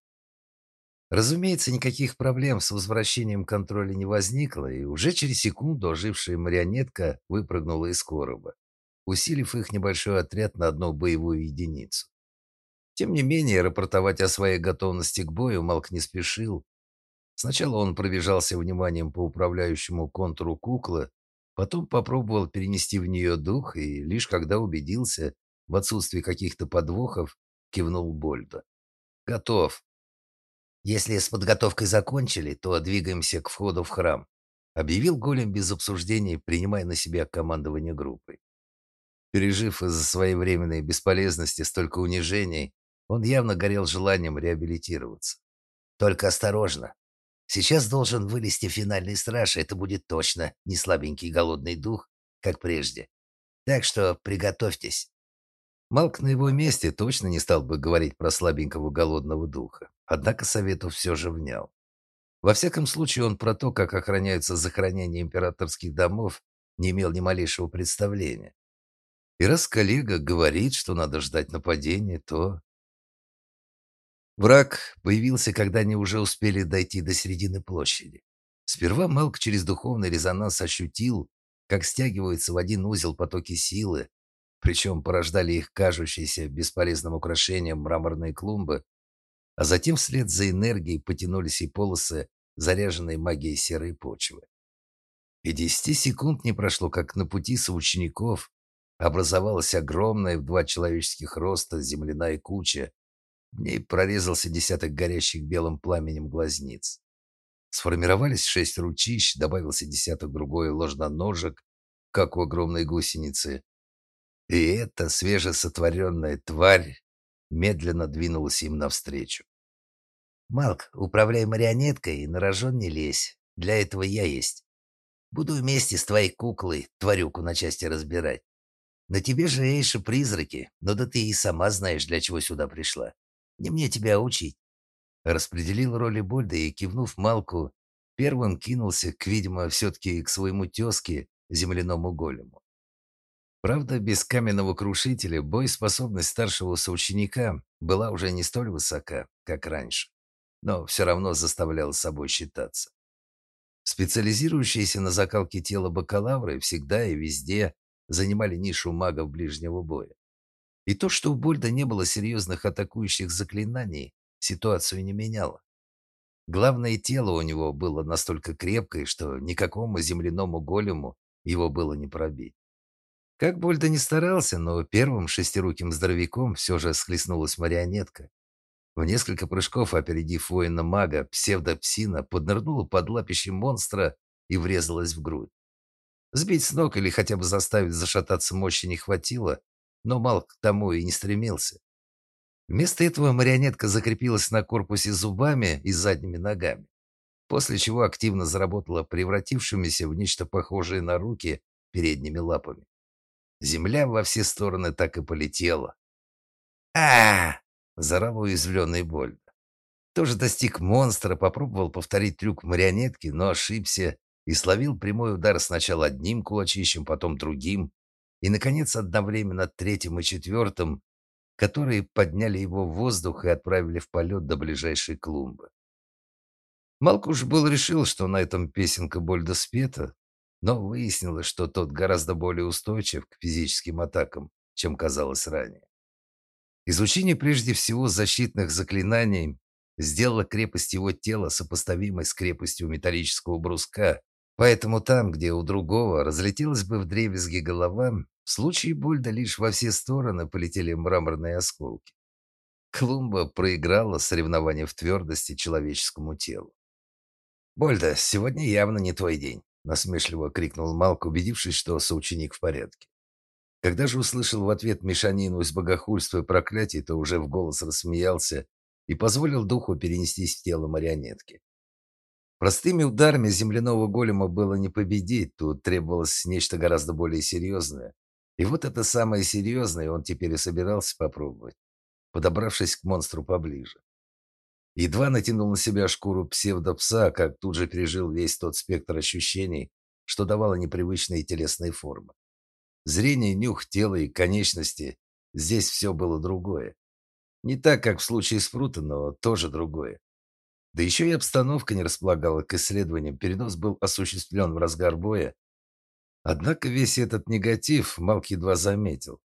Разумеется, никаких проблем с возвращением контроля не возникло, и уже через секунду ожившая марионетка выпрыгнула из короба, усилив их небольшой отряд на одну боевую единицу. Тем не менее, рапортовать о своей готовности к бою Малк не спешил. Сначала он пробежался вниманием по управляющему контуру куклы, Потом попробовал перенести в нее дух, и лишь когда убедился в отсутствии каких-то подвохов, кивнул Больда. «Готов». «Если с подготовкой закончили, то двигаемся к входу в храм», объявил Голем без обсуждений, принимая на себя командование группой. Пережив из-за своей временной бесполезности столько унижений, он явно горел желанием реабилитироваться. «Только осторожно. Сейчас должен вылезти финальный страж, и это будет точно не слабенький голодный дух, как прежде. Так что приготовьтесь. Малк на его месте точно не стал бы говорить про слабенького голодного духа, однако совету все же внял. Во всяком случае, он про то, как охраняются захоронения императорских домов, не имел ни малейшего представления. И раз коллега говорит, что надо ждать нападения, то Враг появился, когда они уже успели дойти до середины площади. Сперва Малк через духовный резонанс ощутил, как стягиваются в один узел потоки силы, причем порождали их кажущиеся бесполезным украшением мраморные клумбы, а затем вслед за энергией потянулись и полосы, заряженные магией серой почвы. И десяти секунд не прошло, как на пути соучеников образовалась огромная в два человеческих роста земляная куча, в ней прорезался десяток горящих белым пламенем глазниц. Сформировались шесть ручищ, добавился десяток другой ложноножек, как у огромной гусеницы. И эта свежесотворенная тварь медленно двинулась им навстречу. «Малк, управляй марионеткой и на рожон не лезь. Для этого я есть. Буду вместе с твоей куклой тварюку на части разбирать. На тебе же, Эйша, призраки, но да ты и сама знаешь, для чего сюда пришла. Не мне тебя учить. Распределил роли Больда и, кивнув Малку, первым кинулся к, видимо, все-таки к своему тезке, земляному голему. Правда, без каменного крушителя боеспособность старшего соученика была уже не столь высока, как раньше. но все равно заставляла собой считаться. Специализирующиеся на закалке тела бакалавры всегда и везде занимали нишу магов ближнего боя. И то, что у Больда не было серьезных атакующих заклинаний, ситуацию не меняло. Главное, тело у него было настолько крепкое, что никакому земляному голему его было не пробить. Как Больда не старался, но первым шестируким здоровяком все же схлестнулась марионетка. В несколько прыжков, опередив воина-мага, псевдопсина поднырнула под лапище монстра и врезалась в грудь. Сбить с ног или хотя бы заставить зашататься мощи не хватило, но Малк к тому и не стремился. Вместо этого марионетка закрепилась на корпусе зубами и задними ногами, после чего активно заработала превратившимися в нечто похожее на руки передними лапами. Земля во все стороны так и полетела. а, -а, -а Зарал уязвленный боль. Тоже достиг монстра, попробовал повторить трюк марионетки, но ошибся и словил прямой удар сначала одним кулачищем, потом другим, и, наконец, одновременно третьим и четвертым, которые подняли его в воздух и отправили в полет до ближайшей клумбы. Малкуш был решил, что на этом песенка Больда спета, но выяснилось, что тот гораздо более устойчив к физическим атакам, чем казалось ранее. Изучение прежде всего защитных заклинаний сделало крепость его тела сопоставимой с крепостью металлического бруска, поэтому там, где у другого разлетелась бы вдребезги голова, в случае Больда лишь во все стороны полетели мраморные осколки. Клумба проиграла соревнование в твердости человеческому телу. «Больда, сегодня явно не твой день», – насмешливо крикнул Малк, убедившись, что соученик в порядке. Когда же услышал в ответ мешанину из богохульства и проклятий, то уже в голос рассмеялся и позволил духу перенестись в тело марионетки. Простыми ударами земляного голема было не победить, тут требовалось нечто гораздо более серьезное. И вот это самое серьезное он теперь и собирался попробовать, подобравшись к монстру поближе. Едва натянул на себя шкуру псевдопса, как тут же пережил весь тот спектр ощущений, что давало непривычные телесные формы. Зрение, нюх, тело и конечности – здесь все было другое. Не так, как в случае с Прута, но тоже другое. Да еще и обстановка не располагала к исследованиям, перенос был осуществлен в разгар боя, Однако весь этот негатив Малк едва заметил.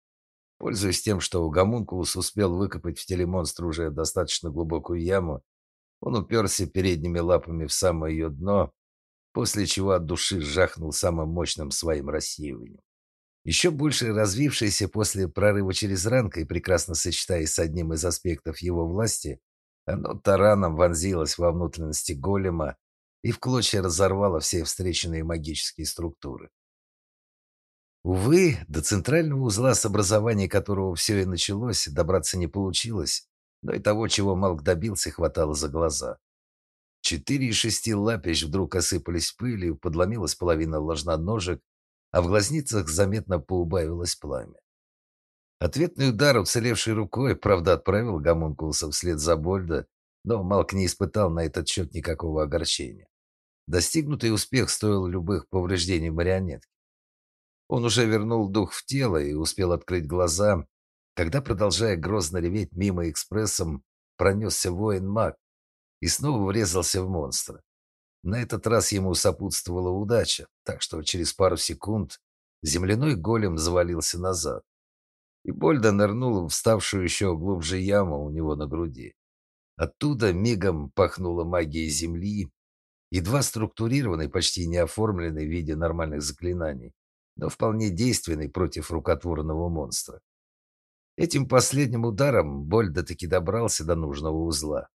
Пользуясь тем, что гомункулус успел выкопать в теле монстра уже достаточно глубокую яму, он уперся передними лапами в самое ее дно, после чего от души жахнул самым мощным своим рассеиванием. Еще больше развившееся после прорыва через ранка и прекрасно сочетаясь с одним из аспектов его власти, оно тараном вонзилось во внутренности голема и в клочья разорвало все встреченные магические структуры. Увы, до центрального узла, с образования которого все и началось, добраться не получилось, но и того, чего Малк добился, хватало за глаза. Четыре из шести лапищ вдруг осыпались пылью, подломилась половина ложноножек, а в глазницах заметно поубавилось пламя. Ответный удар, уцелевший рукой, правда, отправил гомункулуса вслед за Больда, но Малк не испытал на этот счет никакого огорчения. Достигнутый успех стоил любых повреждений марионетки. Он уже вернул дух в тело и успел открыть глаза, когда, продолжая грозно реветь мимо экспрессом, пронесся воин-маг и снова врезался в монстра. На этот раз ему сопутствовала удача, так что через пару секунд земляной голем завалился назад. И Больда нырнул в вставшую еще глубже яму у него на груди. Оттуда мигом пахнуло магией земли, едва структурированной, почти не оформленной в виде нормальных заклинаний но вполне действенный против рукотворного монстра. Этим последним ударом Больда таки добрался до нужного узла.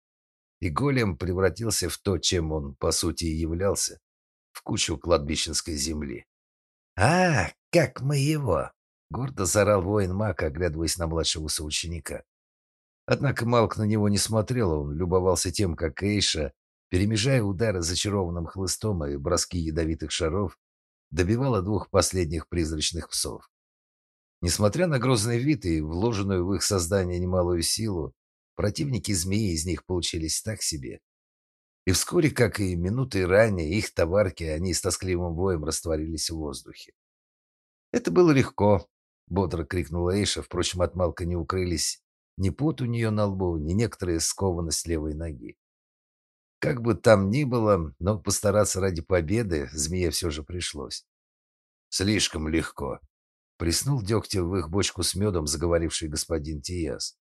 И голем превратился в то, чем он, по сути, и являлся, в кучу кладбищенской земли. «А, как мы его!» — гордо заорал воин Мак, оглядываясь на младшего соученика. Однако Малк на него не смотрел, он любовался тем, как Эйша, перемежая удары зачарованным хлыстом и броски ядовитых шаров, добивала двух последних призрачных псов. Несмотря на грозный вид и вложенную в их создание немалую силу, противники змеи из них получились так себе. И вскоре, как и минуты ранее, их товарки, они с тоскливым воем растворились в воздухе. «Это было легко», — бодро крикнула Эйша, впрочем, от Малка не укрылись ни пот у нее на лбу, ни некоторая скованность левой ноги. Как бы там ни было, но постараться ради победы змее все же пришлось. Слишком легко. Приснул дегтя в их бочку с медом заговоривший господин Тиас.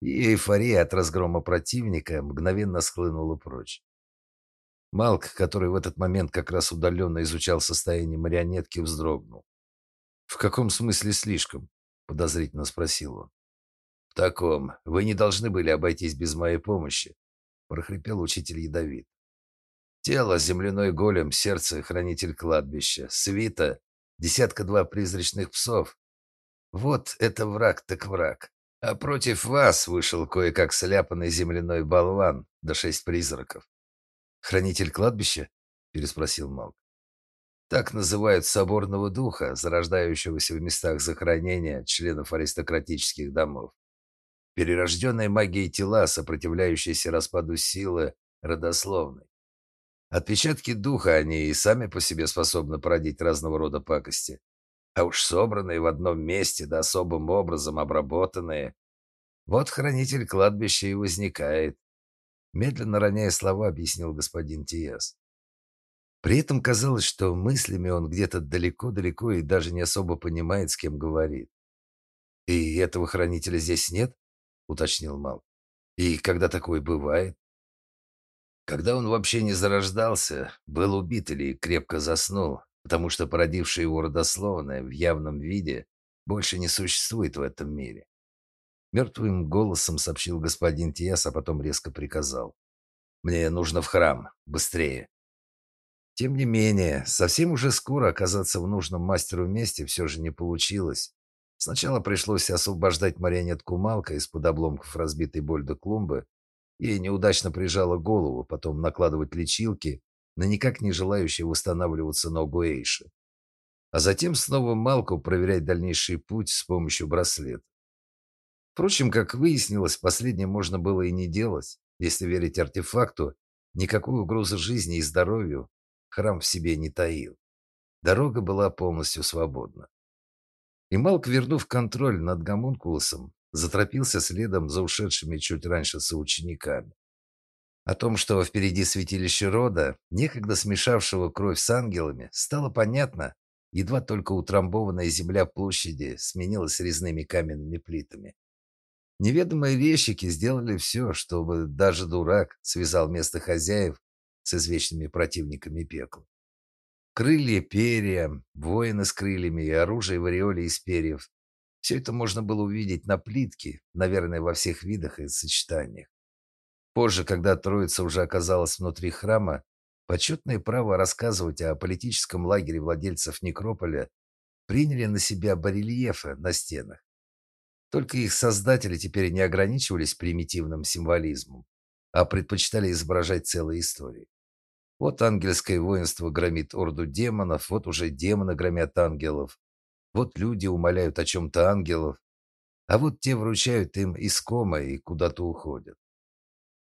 И эйфория от разгрома противника мгновенно схлынула прочь. Малк, который в этот момент как раз удаленно изучал состояние марионетки, вздрогнул. «В каком смысле слишком?» – подозрительно спросил он. «В таком. Вы не должны были обойтись без моей помощи», – прохрипел учитель ядовит. «Тело, земляной голем, сердце, хранитель кладбища, свита, десятка-два призрачных псов. Вот это враг так враг. А против вас вышел кое-как сляпанный земляной болван, да шесть призраков. «Хранитель кладбища?» – переспросил Малк. Так называют соборного духа, зарождающегося в местах захоронения членов аристократических домов. Перерожденные магией тела, сопротивляющиеся распаду силы родословной. Отпечатки духа они и сами по себе способны породить разного рода пакости. А уж собранные в одном месте, да особым образом обработанные. Вот хранитель кладбища и возникает. Медленно роняя слова, объяснил господин Тиас. При этом казалось, что мыслями он где-то далеко-далеко и даже не особо понимает, с кем говорит. «И этого хранителя здесь нет?» — уточнил Мал. «И когда такое бывает?» Когда он вообще не зарождался, был убит или крепко заснул, потому что породившее его родословное в явном виде больше не существует в этом мире. Мертвым голосом сообщил господин Тиас, а потом резко приказал. «Мне нужно в храм. Быстрее!» Тем не менее, совсем уже скоро оказаться в нужном мастеру месте все же не получилось. Сначала пришлось освобождать марионетку Малка из-под обломков разбитой Больда клумбы. Ей неудачно прижала голову, потом накладывать лечилки на никак не желающие восстанавливаться ногу Эйши. А затем снова Малку проверять дальнейший путь с помощью браслета. Впрочем, как выяснилось, последнее можно было и не делать. Если верить артефакту, никакой угрозы жизни и здоровью храм в себе не таил. Дорога была полностью свободна. И Малк, вернув контроль над гомункулосом, заторопился следом за ушедшими чуть раньше соучениками. О том, что впереди святилище рода, некогда смешавшего кровь с ангелами, стало понятно, едва только утрамбованная земля площади сменилась резными каменными плитами. Неведомые резчики сделали все, чтобы даже дурак связал место хозяев с извечными противниками пекла. Крылья, перья, воины с крыльями и оружие в ореоле из перьев. Все это можно было увидеть на плитке, наверное, во всех видах и сочетаниях. Позже, когда троица уже оказалась внутри храма, почетное право рассказывать о политическом лагере владельцев некрополя приняли на себя барельефы на стенах. Только их создатели теперь не ограничивались примитивным символизмом, а предпочитали изображать целые истории. Вот ангельское воинство громит орду демонов, вот уже демоны громят ангелов. Вот люди умоляют о чем-то ангелов, а вот те вручают им искома и куда-то уходят.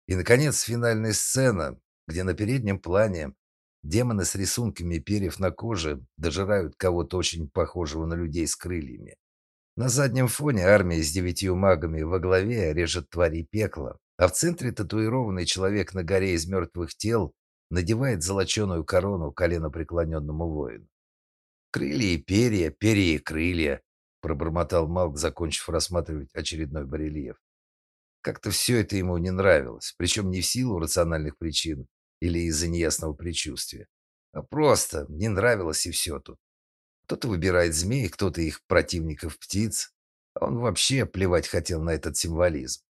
И, наконец, финальная сцена, где на переднем плане демоны с рисунками перьев на коже дожирают кого-то очень похожего на людей с крыльями. На заднем фоне армия с девятью магами во главе режет твари пекла, а в центре татуированный человек на горе из мертвых тел надевает золоченую корону коленопреклоненному воину. «Крылья и перья, перья и крылья», – пробормотал Малк, закончив рассматривать очередной барельеф. Как-то все это ему не нравилось, причем не в силу рациональных причин или из-за неясного предчувствия, а просто не нравилось и все тут. Кто-то выбирает змей, кто-то их противников птиц, а он вообще плевать хотел на этот символизм.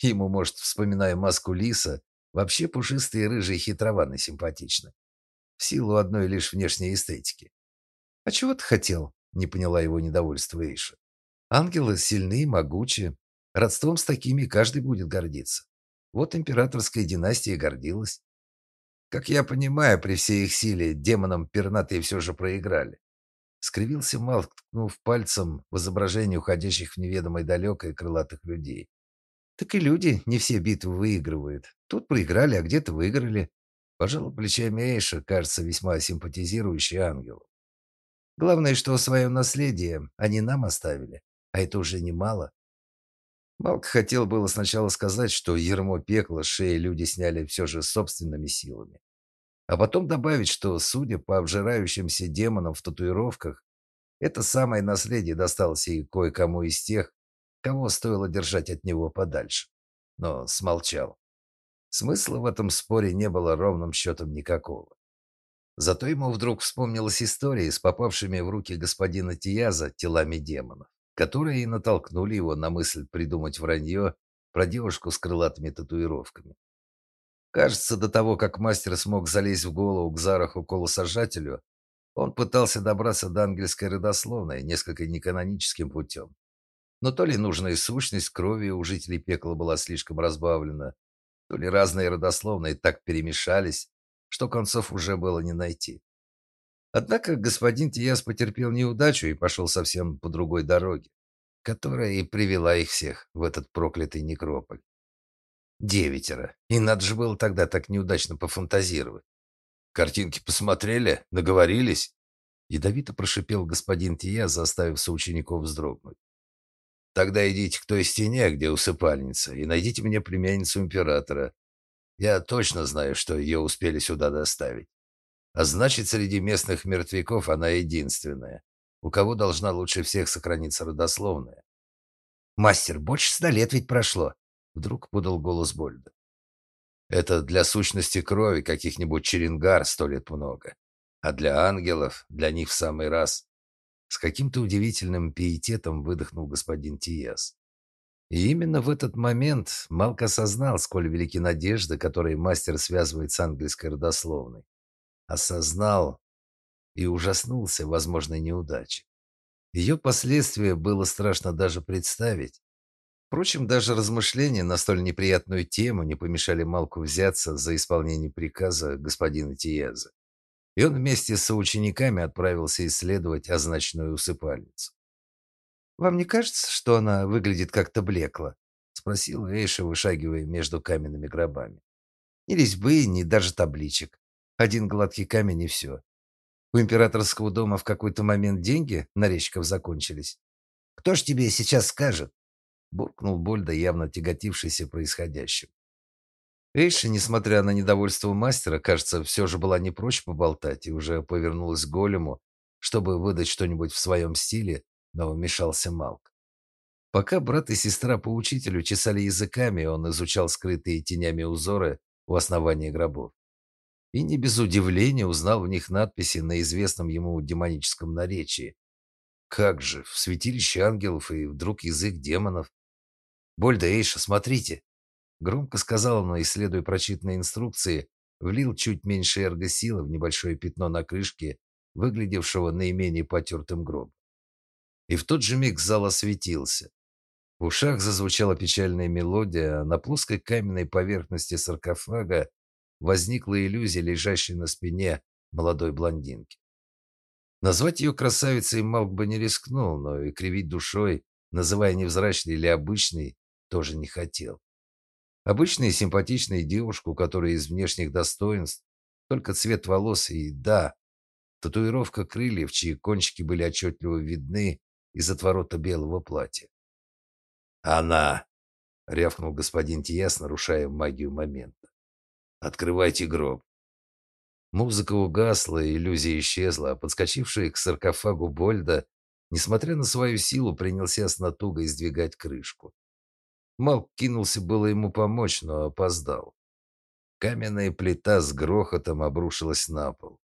Ему, может, вспоминая маску лиса, Вообще пушистые, рыжие, хитрованы симпатичны. В силу одной лишь внешней эстетики. «А чего ты хотел?» – не поняла его недовольство Эйша. «Ангелы сильны, могучи. Родством с такими каждый будет гордиться. Вот императорская династия гордилась. Как я понимаю, при всей их силе демонам пернатые все же проиграли. Скривился Малк, ткнув пальцем в изображение уходящих в неведомое далекое крылатых людей. Так и люди не все битвы выигрывают. Тут проиграли, а где-то выиграли. Пожалуй, плечами Эйша кажется весьма симпатизирующий ангелу. Главное, что свое наследие они нам оставили, а это уже немало. Малк хотел было сначала сказать, что ермо пекла шеи люди сняли все же собственными силами. А потом добавить, что, судя по обжирающимся демонам в татуировках, это самое наследие досталось и кое-кому из тех, кого стоило держать от него подальше. Но смолчал. Смысла в этом споре не было ровным счетом никакого. Зато ему вдруг вспомнилась история с попавшими в руки господина Тияза телами демонов, которые и натолкнули его на мысль придумать вранье про девушку с крылатыми татуировками. Кажется, до того, как мастер смог залезть в голову к Зараху колосожателю, он пытался добраться до ангельской родословной несколько неканоническим путем. Но то ли нужная сущность крови у жителей пекла была слишком разбавлена, то ли разные родословные так перемешались, что концов уже было не найти. Однако господин Тиас потерпел неудачу и пошел совсем по другой дороге, которая и привела их всех в этот проклятый некрополь. Девятеро. И надо же было тогда так неудачно пофантазировать. Картинки посмотрели, наговорились. Ядовито прошипел господин Тия, заставив соучеников вздрогнуть. Тогда идите к той стене, где усыпальница, и найдите мне племянницу императора. Я точно знаю, что ее успели сюда доставить. А значит, среди местных мертвяков она единственная, у кого должна лучше всех сохраниться родословная. Мастер, больше ста лет ведь прошло. Вдруг подал голос Больда. Это для сущности крови каких-нибудь черенгар сто лет много. А для ангелов, для них в самый раз. С каким-то удивительным пиететом выдохнул господин Тиес. И именно в этот момент Малк осознал, сколь велики надежды, которые мастер связывает с английской родословной. Осознал и ужаснулся возможной неудаче. Ее последствия было страшно даже представить. Впрочем, даже размышления на столь неприятную тему не помешали Малку взяться за исполнение приказа господина Тиеза. И он вместе с учениками отправился исследовать означенную усыпальницу. «Вам не кажется, что она выглядит как-то блекло?» — спросил Эйша, вышагивая между каменными гробами. «Ни резьбы, ни даже табличек. Один гладкий камень и все. У императорского дома в какой-то момент деньги на речков закончились. Кто ж тебе сейчас скажет?» буркнул Больда, явно тяготившийся происходящим. Эйша, несмотря на недовольство мастера, кажется, все же была не прочь поболтать и уже повернулась к голему, чтобы выдать что-нибудь в своем стиле, но вмешался Малк. Пока брат и сестра по учителю чесали языками, он изучал скрытые тенями узоры у основания гробов. И не без удивления узнал в них надписи на известном ему демоническом наречии. Как же, в святилище ангелов и вдруг язык демонов. «Больда, Эйша, смотрите!» Громко сказал он, исследуя прочитанные инструкции, влил чуть меньше эргосилы в небольшое пятно на крышке, выглядевшего наименее потертым гробом. И в тот же миг зал осветился. В ушах зазвучала печальная мелодия, а на плоской каменной поверхности саркофага возникла иллюзия лежащей на спине молодой блондинки. Назвать ее красавицей Малк бы не рискнул, но и кривить душой, называя невзрачной или обычной, тоже не хотел. Обычная симпатичная девушка, у которой из внешних достоинств только цвет волос и, да, татуировка крыльев, чьи кончики были отчетливо видны из отворота белого платья. «Она!» — рявкнул господин Тияс, нарушая магию момента. «Открывайте гроб». Музыка угасла, иллюзия исчезла, а подскочивший к саркофагу Больда, несмотря на свою силу, принялся с натугой сдвигать крышку. Малк кинулся было ему помочь, но опоздал. Каменная плита с грохотом обрушилась на пол.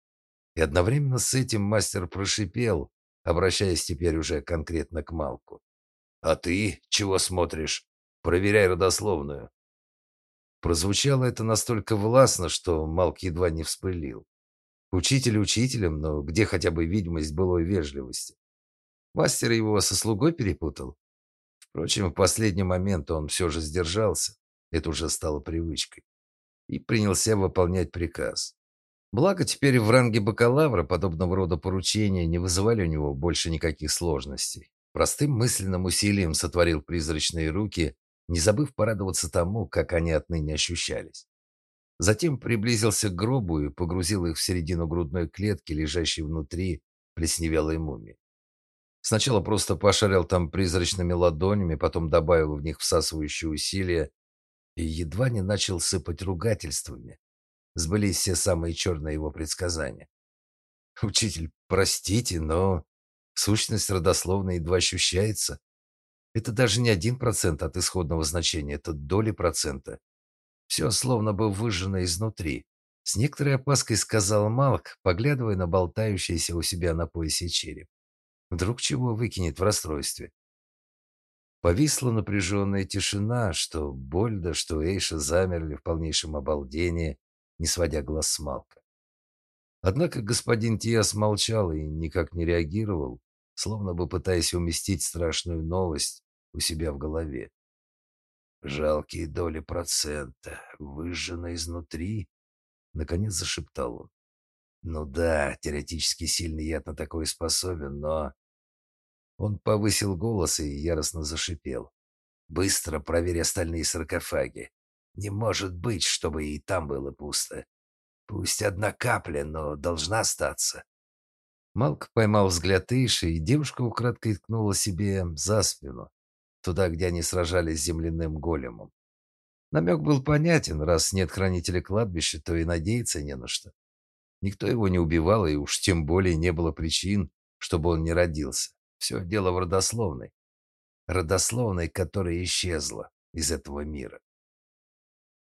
И одновременно с этим мастер прошипел, обращаясь теперь уже конкретно к Малку. «А ты чего смотришь? Проверяй родословную». Прозвучало это настолько властно, что Малк едва не вспылил. Учитель учителем, но где хотя бы видимость былой вежливости? Мастер его со слугой перепутал? Впрочем, в последний момент он все же сдержался, это уже стало привычкой, и принялся выполнять приказ. Благо, теперь в ранге бакалавра подобного рода поручения не вызывали у него больше никаких сложностей. Простым мысленным усилием сотворил призрачные руки, не забыв порадоваться тому, как они отныне ощущались. Затем приблизился к гробу и погрузил их в середину грудной клетки, лежащей внутри плесневелой мумии. Сначала просто пошарил там призрачными ладонями, потом добавил в них всасывающие усилия и едва не начал сыпать ругательствами. Сбылись все самые черные его предсказания. «Учитель, простите, но сущность родословной едва ощущается. Это даже не один процент от исходного значения, это доли процента. Все словно бы выжжено изнутри. С некоторой опаской сказал Малк, поглядывая на болтающийся у себя на поясе череп. Вдруг чего выкинет в расстройстве. Повисла напряженная тишина, что Больда, что Эйша замерли в полнейшем обалдении, не сводя глаз с Малка. Однако господин Тиас молчал и никак не реагировал, словно бы пытаясь уместить страшную новость у себя в голове. «Жалкие доли процента, выжжено изнутри», — наконец зашептал он. «Ну да, теоретически сильный яд на такое способен, но...» Он повысил голос и яростно зашипел. «Быстро проверь остальные саркофаги. Не может быть, чтобы и там было пусто. Пусть одна капля, но должна остаться. Малк поймал взгляд Эйши, и девушка украдкой ткнула себе за спину, туда, где они сражались с земляным големом. Намек был понятен, раз нет хранителя кладбища, то и надеяться не на что. Никто его не убивал, и уж тем более не было причин, чтобы он не родился. Все дело в родословной. Родословной, которая исчезла из этого мира.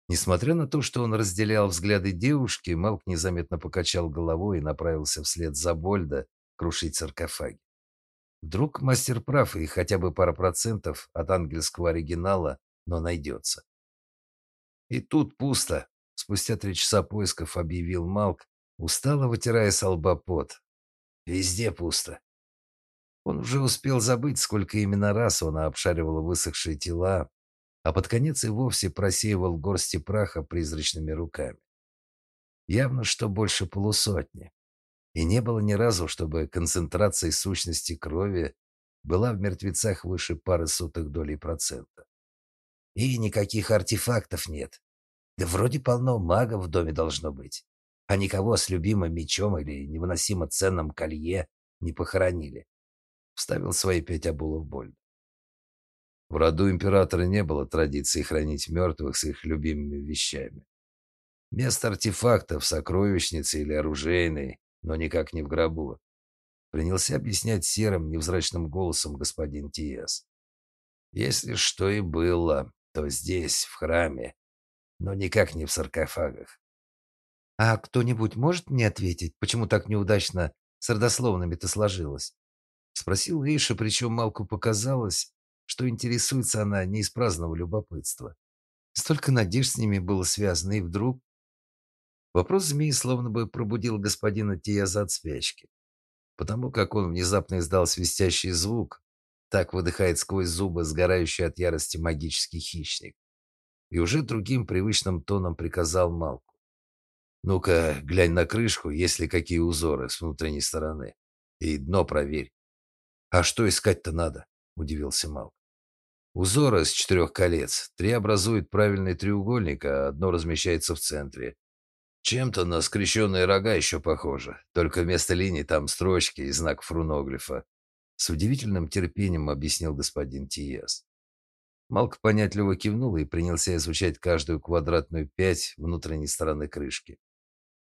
Несмотря на то, что он разделял взгляды девушки, Малк незаметно покачал головой и направился вслед за Больда крушить саркофаги. Вдруг мастер прав, и хотя бы пара процентов от ангельского оригинала, но найдется. И тут пусто. Спустя три часа поисков объявил Малк, устало вытирая с лба пот. Везде пусто. Он уже успел забыть, сколько именно раз он обшаривал высохшие тела, а под конец и вовсе просеивал горсти праха призрачными руками. Явно, что больше полусотни. И не было ни разу, чтобы концентрация сущности крови была в мертвецах выше пары сотых долей процента. И никаких артефактов нет. Да вроде полно магов в доме должно быть. А никого с любимым мечом или невыносимо ценным колье не похоронили. Вставил свои пять обулов боль. В роду императора не было традиции хранить мертвых с их любимыми вещами. Место артефактов, сокровищницы или оружейной, но никак не в гробу. Принялся объяснять серым, невзрачным голосом господин Тиес. Если что и было, то здесь, в храме, но никак не в саркофагах. А кто-нибудь может мне ответить, почему так неудачно с родословными-то сложилось? Спросил Эйша, причем Малку показалось, что интересуется она не из праздного любопытства. Столько надежд с ними было связано, и вдруг... Вопрос змеи словно бы пробудил господина Тияза от спячки. Потому как он внезапно издал свистящий звук, так выдыхает сквозь зубы сгорающий от ярости магический хищник. И уже другим привычным тоном приказал Малку. «Ну-ка, глянь на крышку, есть ли какие узоры с внутренней стороны. И дно проверь». «А что искать-то надо?» – удивился Малк. Узор из четырех колец. Три образуют правильный треугольник, а одно размещается в центре. Чем-то на скрещенные рога еще похоже, только вместо линий там строчки и знак фруноглифа. С удивительным терпением объяснил господин Тиес. Малк понятливо кивнул и принялся изучать каждую квадратную пять внутренней стороны крышки.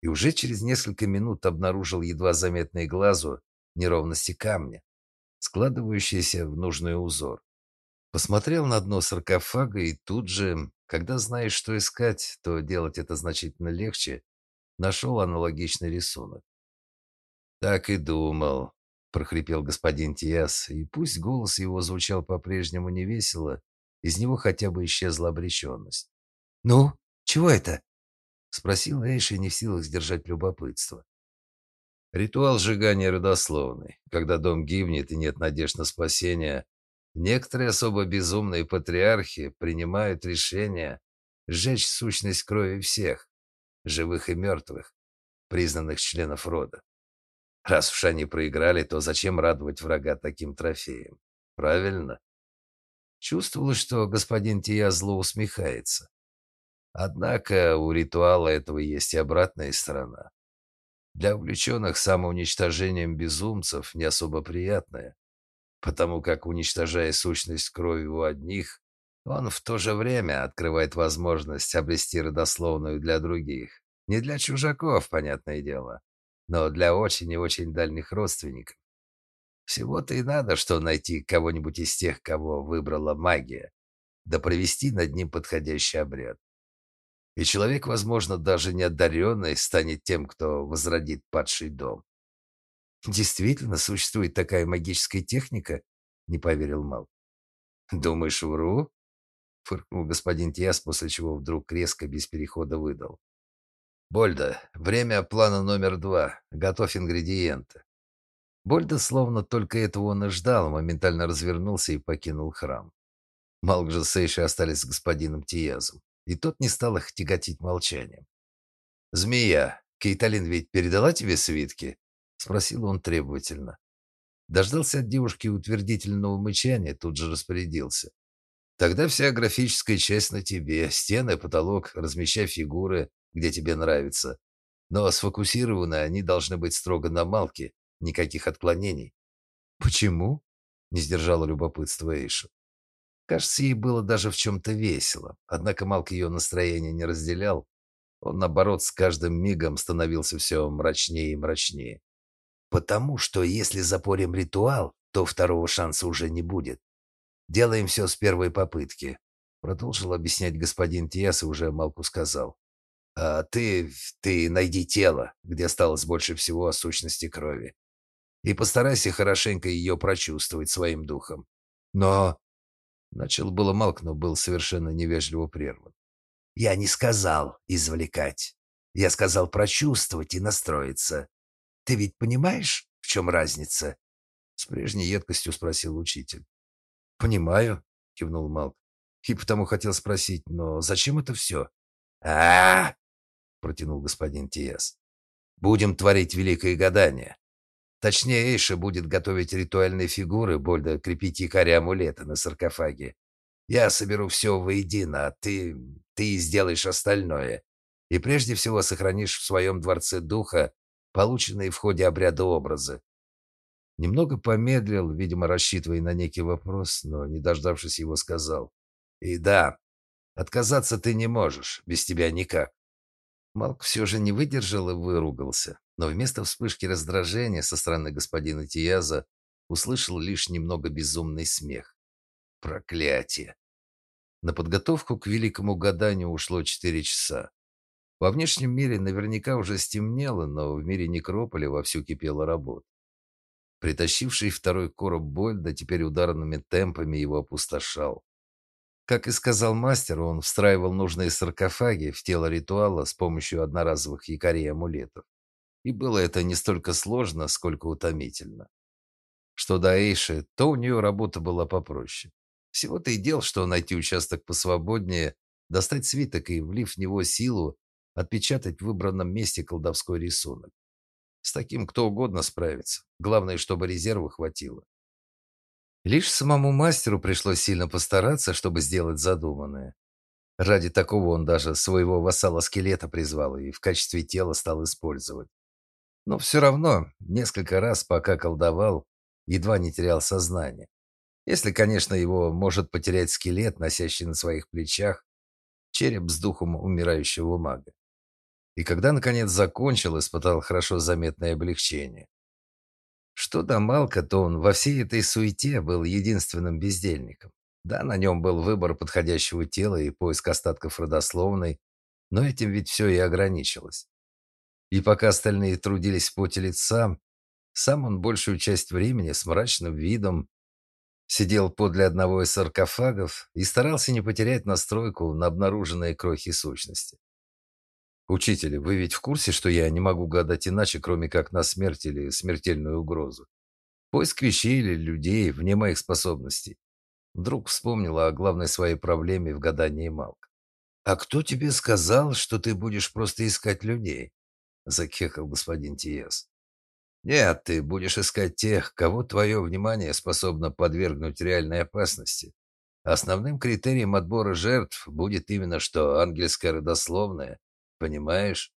И уже через несколько минут обнаружил едва заметные глазу неровности камня, складывающиеся в нужный узор. Посмотрел на дно саркофага и тут же, когда знаешь, что искать, то делать это значительно легче, нашел аналогичный рисунок. «Так и думал», — прохрипел господин Тиас, и пусть голос его звучал по-прежнему невесело, из него хотя бы исчезла обреченность. «Ну, чего это?» — спросил Эйши, не в силах сдержать любопытство. Ритуал сжигания родословный. Когда дом гибнет и нет надежд на спасение, Некоторые особо безумные патриархи принимают решение сжечь сущность крови всех, живых и мертвых, признанных членов рода. Раз уж они проиграли, то зачем радовать врага таким трофеем? Правильно? Чувствовалось, что господин Тия зло усмехается. Однако у ритуала этого есть и обратная сторона. Для увлеченных самоуничтожением безумцев не особо приятная. потому как, уничтожая сущность крови у одних, он в то же время открывает возможность обрести родословную для других. Не для чужаков, понятное дело, но для очень и очень дальних родственников. Всего-то и надо, что найти кого-нибудь из тех, кого выбрала магия, да провести над ним подходящий обряд. И человек, возможно, даже неодаренный, станет тем, кто возродит падший дом. «Действительно, существует такая магическая техника?» — не поверил Мал. «Думаешь, вру?» — фыркнул господин Тиас, после чего вдруг резко, без перехода выдал. «Больда, время плана номер два. Готовь ингредиенты». Больда, словно только этого он и ждал, моментально развернулся и покинул храм. Малк же с Эйшей остались с господином Тиязом, и тот не стал их тяготить молчанием. «Змея, Кейталин ведь передала тебе свитки?» — спросил он требовательно. Дождался от девушки утвердительного мычания, тут же распорядился. «Тогда вся графическая часть на тебе. Стены, потолок, размещай фигуры, где тебе нравится. Но сфокусированы они должны быть строго на Малке, никаких отклонений». «Почему?» — не сдержала любопытства Эйша. Кажется, ей было даже в чем-то весело, однако Малк ее настроение не разделял. Он, наоборот, с каждым мигом становился все мрачнее и мрачнее. Потому что если запорим ритуал, то второго шанса уже не будет. Делаем все с первой попытки. Продолжил объяснять господин Тиас и уже Малку сказал. А ты, ты найди тело, где осталось больше всего сущности крови. И постарайся хорошенько ее прочувствовать своим духом. Но... Начал было Малк, но был совершенно невежливо прерван. Я не сказал извлекать. Я сказал прочувствовать и настроиться. Ты ведь понимаешь, в чем разница? С прежней едкостью спросил учитель. Понимаю, кивнул Малк. И потому хотел спросить, но зачем это все? а, протянул господин Тиес. Будем творить великое гадание. Точнее, Эйша будет готовить ритуальные фигуры, больно крепить якоря амулета на саркофаге. Я соберу все воедино, а ты... ты сделаешь остальное. И прежде всего сохранишь в своем дворце духа полученные в ходе обряда образы. Немного помедлил, видимо, рассчитывая на некий вопрос, но, не дождавшись его, сказал. «И да, отказаться ты не можешь, без тебя никак». Малк все же не выдержал и выругался, но вместо вспышки раздражения со стороны господина Тияза услышал лишь немного безумный смех. Проклятие! На подготовку к великому гаданию ушло четыре часа. Во внешнем мире наверняка уже стемнело, но в мире некрополя вовсю кипела работа. Притащивший второй короб Больда теперь ударными темпами его опустошал. Как и сказал мастер, он встраивал нужные саркофаги в тело ритуала с помощью одноразовых якорей амулетов. И было это не столько сложно, сколько утомительно. Что до Эйши, то у нее работа была попроще. Всего-то и дел, что найти участок посвободнее, достать свиток и, влив в него силу, отпечатать в выбранном месте колдовской рисунок. С таким кто угодно справится. Главное, чтобы резерва хватило. Лишь самому мастеру пришлось сильно постараться, чтобы сделать задуманное. Ради такого он даже своего вассала-скелета призвал и в качестве тела стал использовать. Но все равно, несколько раз, пока колдовал, едва не терял сознание. Если, конечно, его может потерять скелет, носящий на своих плечах череп с духом умирающего мага. И когда, наконец, закончил, испытал хорошо заметное облегчение. Что до Малка, то он во всей этой суете был единственным бездельником. Да, на нем был выбор подходящего тела и поиск остатков родословной, но этим ведь все и ограничилось. И пока остальные трудились в поте лица, сам он большую часть времени с мрачным видом сидел подле одного из саркофагов и старался не потерять настройку на обнаруженные крохи сущности. Учитель, вы ведь в курсе, что я не могу гадать иначе, кроме как на смерть или смертельную угрозу? Поиск вещей или людей вне моих способностей. Вдруг вспомнила о главной своей проблеме в гадании Малк. «А кто тебе сказал, что ты будешь просто искать людей?» Закехал господин Тиес. «Нет, ты будешь искать тех, кого твое внимание способно подвергнуть реальной опасности. Основным критерием отбора жертв будет именно что ангельская родословная Понимаешь?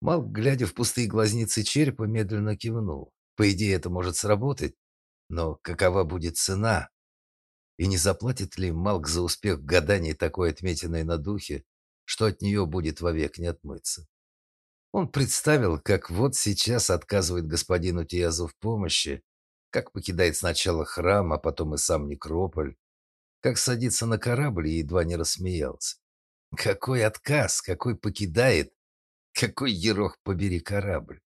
Малк, глядя в пустые глазницы черепа, медленно кивнул. По идее, это может сработать. Но какова будет цена? И не заплатит ли Малк за успех в гадании такой отметиной на духе, что от нее будет вовек не отмыться? Он представил, как вот сейчас отказывает господину Тиазу в помощи, как покидает сначала храм, а потом и сам некрополь, как садится на корабль и едва не рассмеялся. Какой отказ, какой покидает, какой ерох побери корабль.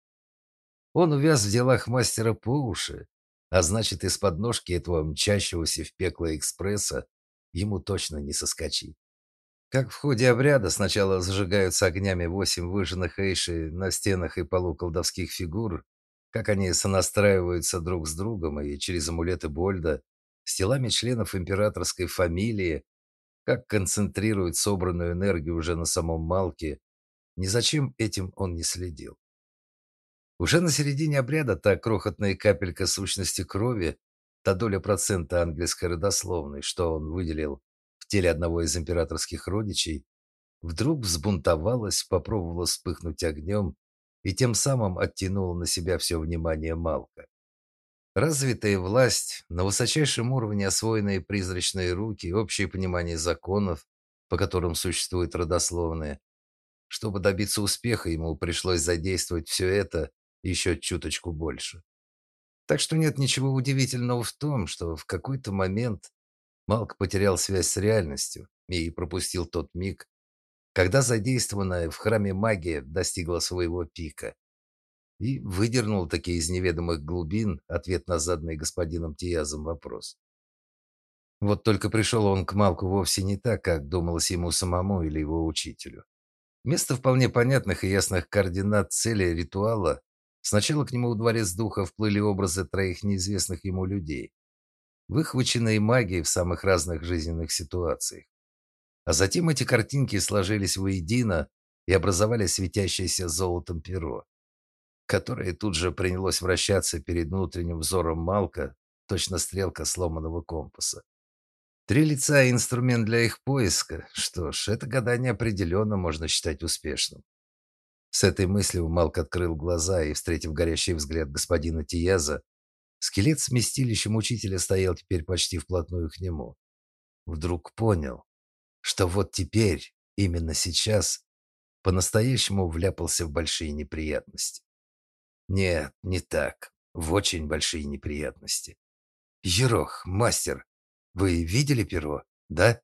Он увяз в делах мастера по уши, а значит, из подножки этого мчащегося в пекло экспресса ему точно не соскочить. Как в ходе обряда сначала зажигаются огнями восемь выжженных эйши на стенах и полу колдовских фигур, как они сонастраиваются друг с другом и через амулеты Больда с телами членов императорской фамилии, как концентрирует собранную энергию уже на самом Малке, ни зачем этим он не следил. Уже на середине обряда та крохотная капелька сущности крови, та доля процента английской родословной, что он выделил в теле одного из императорских родичей, вдруг взбунтовалась, попробовала вспыхнуть огнем и тем самым оттянула на себя все внимание Малка. Развитая власть, на высочайшем уровне освоенные призрачные руки, общее понимание законов, по которым существует родословная. Чтобы добиться успеха, ему пришлось задействовать все это еще чуточку больше. Так что нет ничего удивительного в том, что в какой-то момент Малк потерял связь с реальностью и пропустил тот миг, когда задействованная в храме магия достигла своего пика и выдернул такие из неведомых глубин ответ на заданный господином Тиязом вопрос. Вот только пришел он к Малку вовсе не так, как думалось ему самому или его учителю. Вместо вполне понятных и ясных координат цели ритуала сначала к нему в дворец духа вплыли образы троих неизвестных ему людей, выхваченные магией в самых разных жизненных ситуациях. А затем эти картинки сложились воедино и образовали светящееся золотом перо, которое тут же принялось вращаться перед внутренним взором Малка, точно стрелка сломанного компаса. Три лица и инструмент для их поиска. Что ж, это гадание определенно можно считать успешным. С этой мыслью Малк открыл глаза и, встретив горящий взгляд господина Тияза, Скелет с местилищем учителя стоял теперь почти вплотную к нему. Вдруг понял, что вот теперь, именно сейчас, по-настоящему вляпался в большие неприятности. Нет, не так. В очень большие неприятности. Ерох, мастер, вы видели перо, да?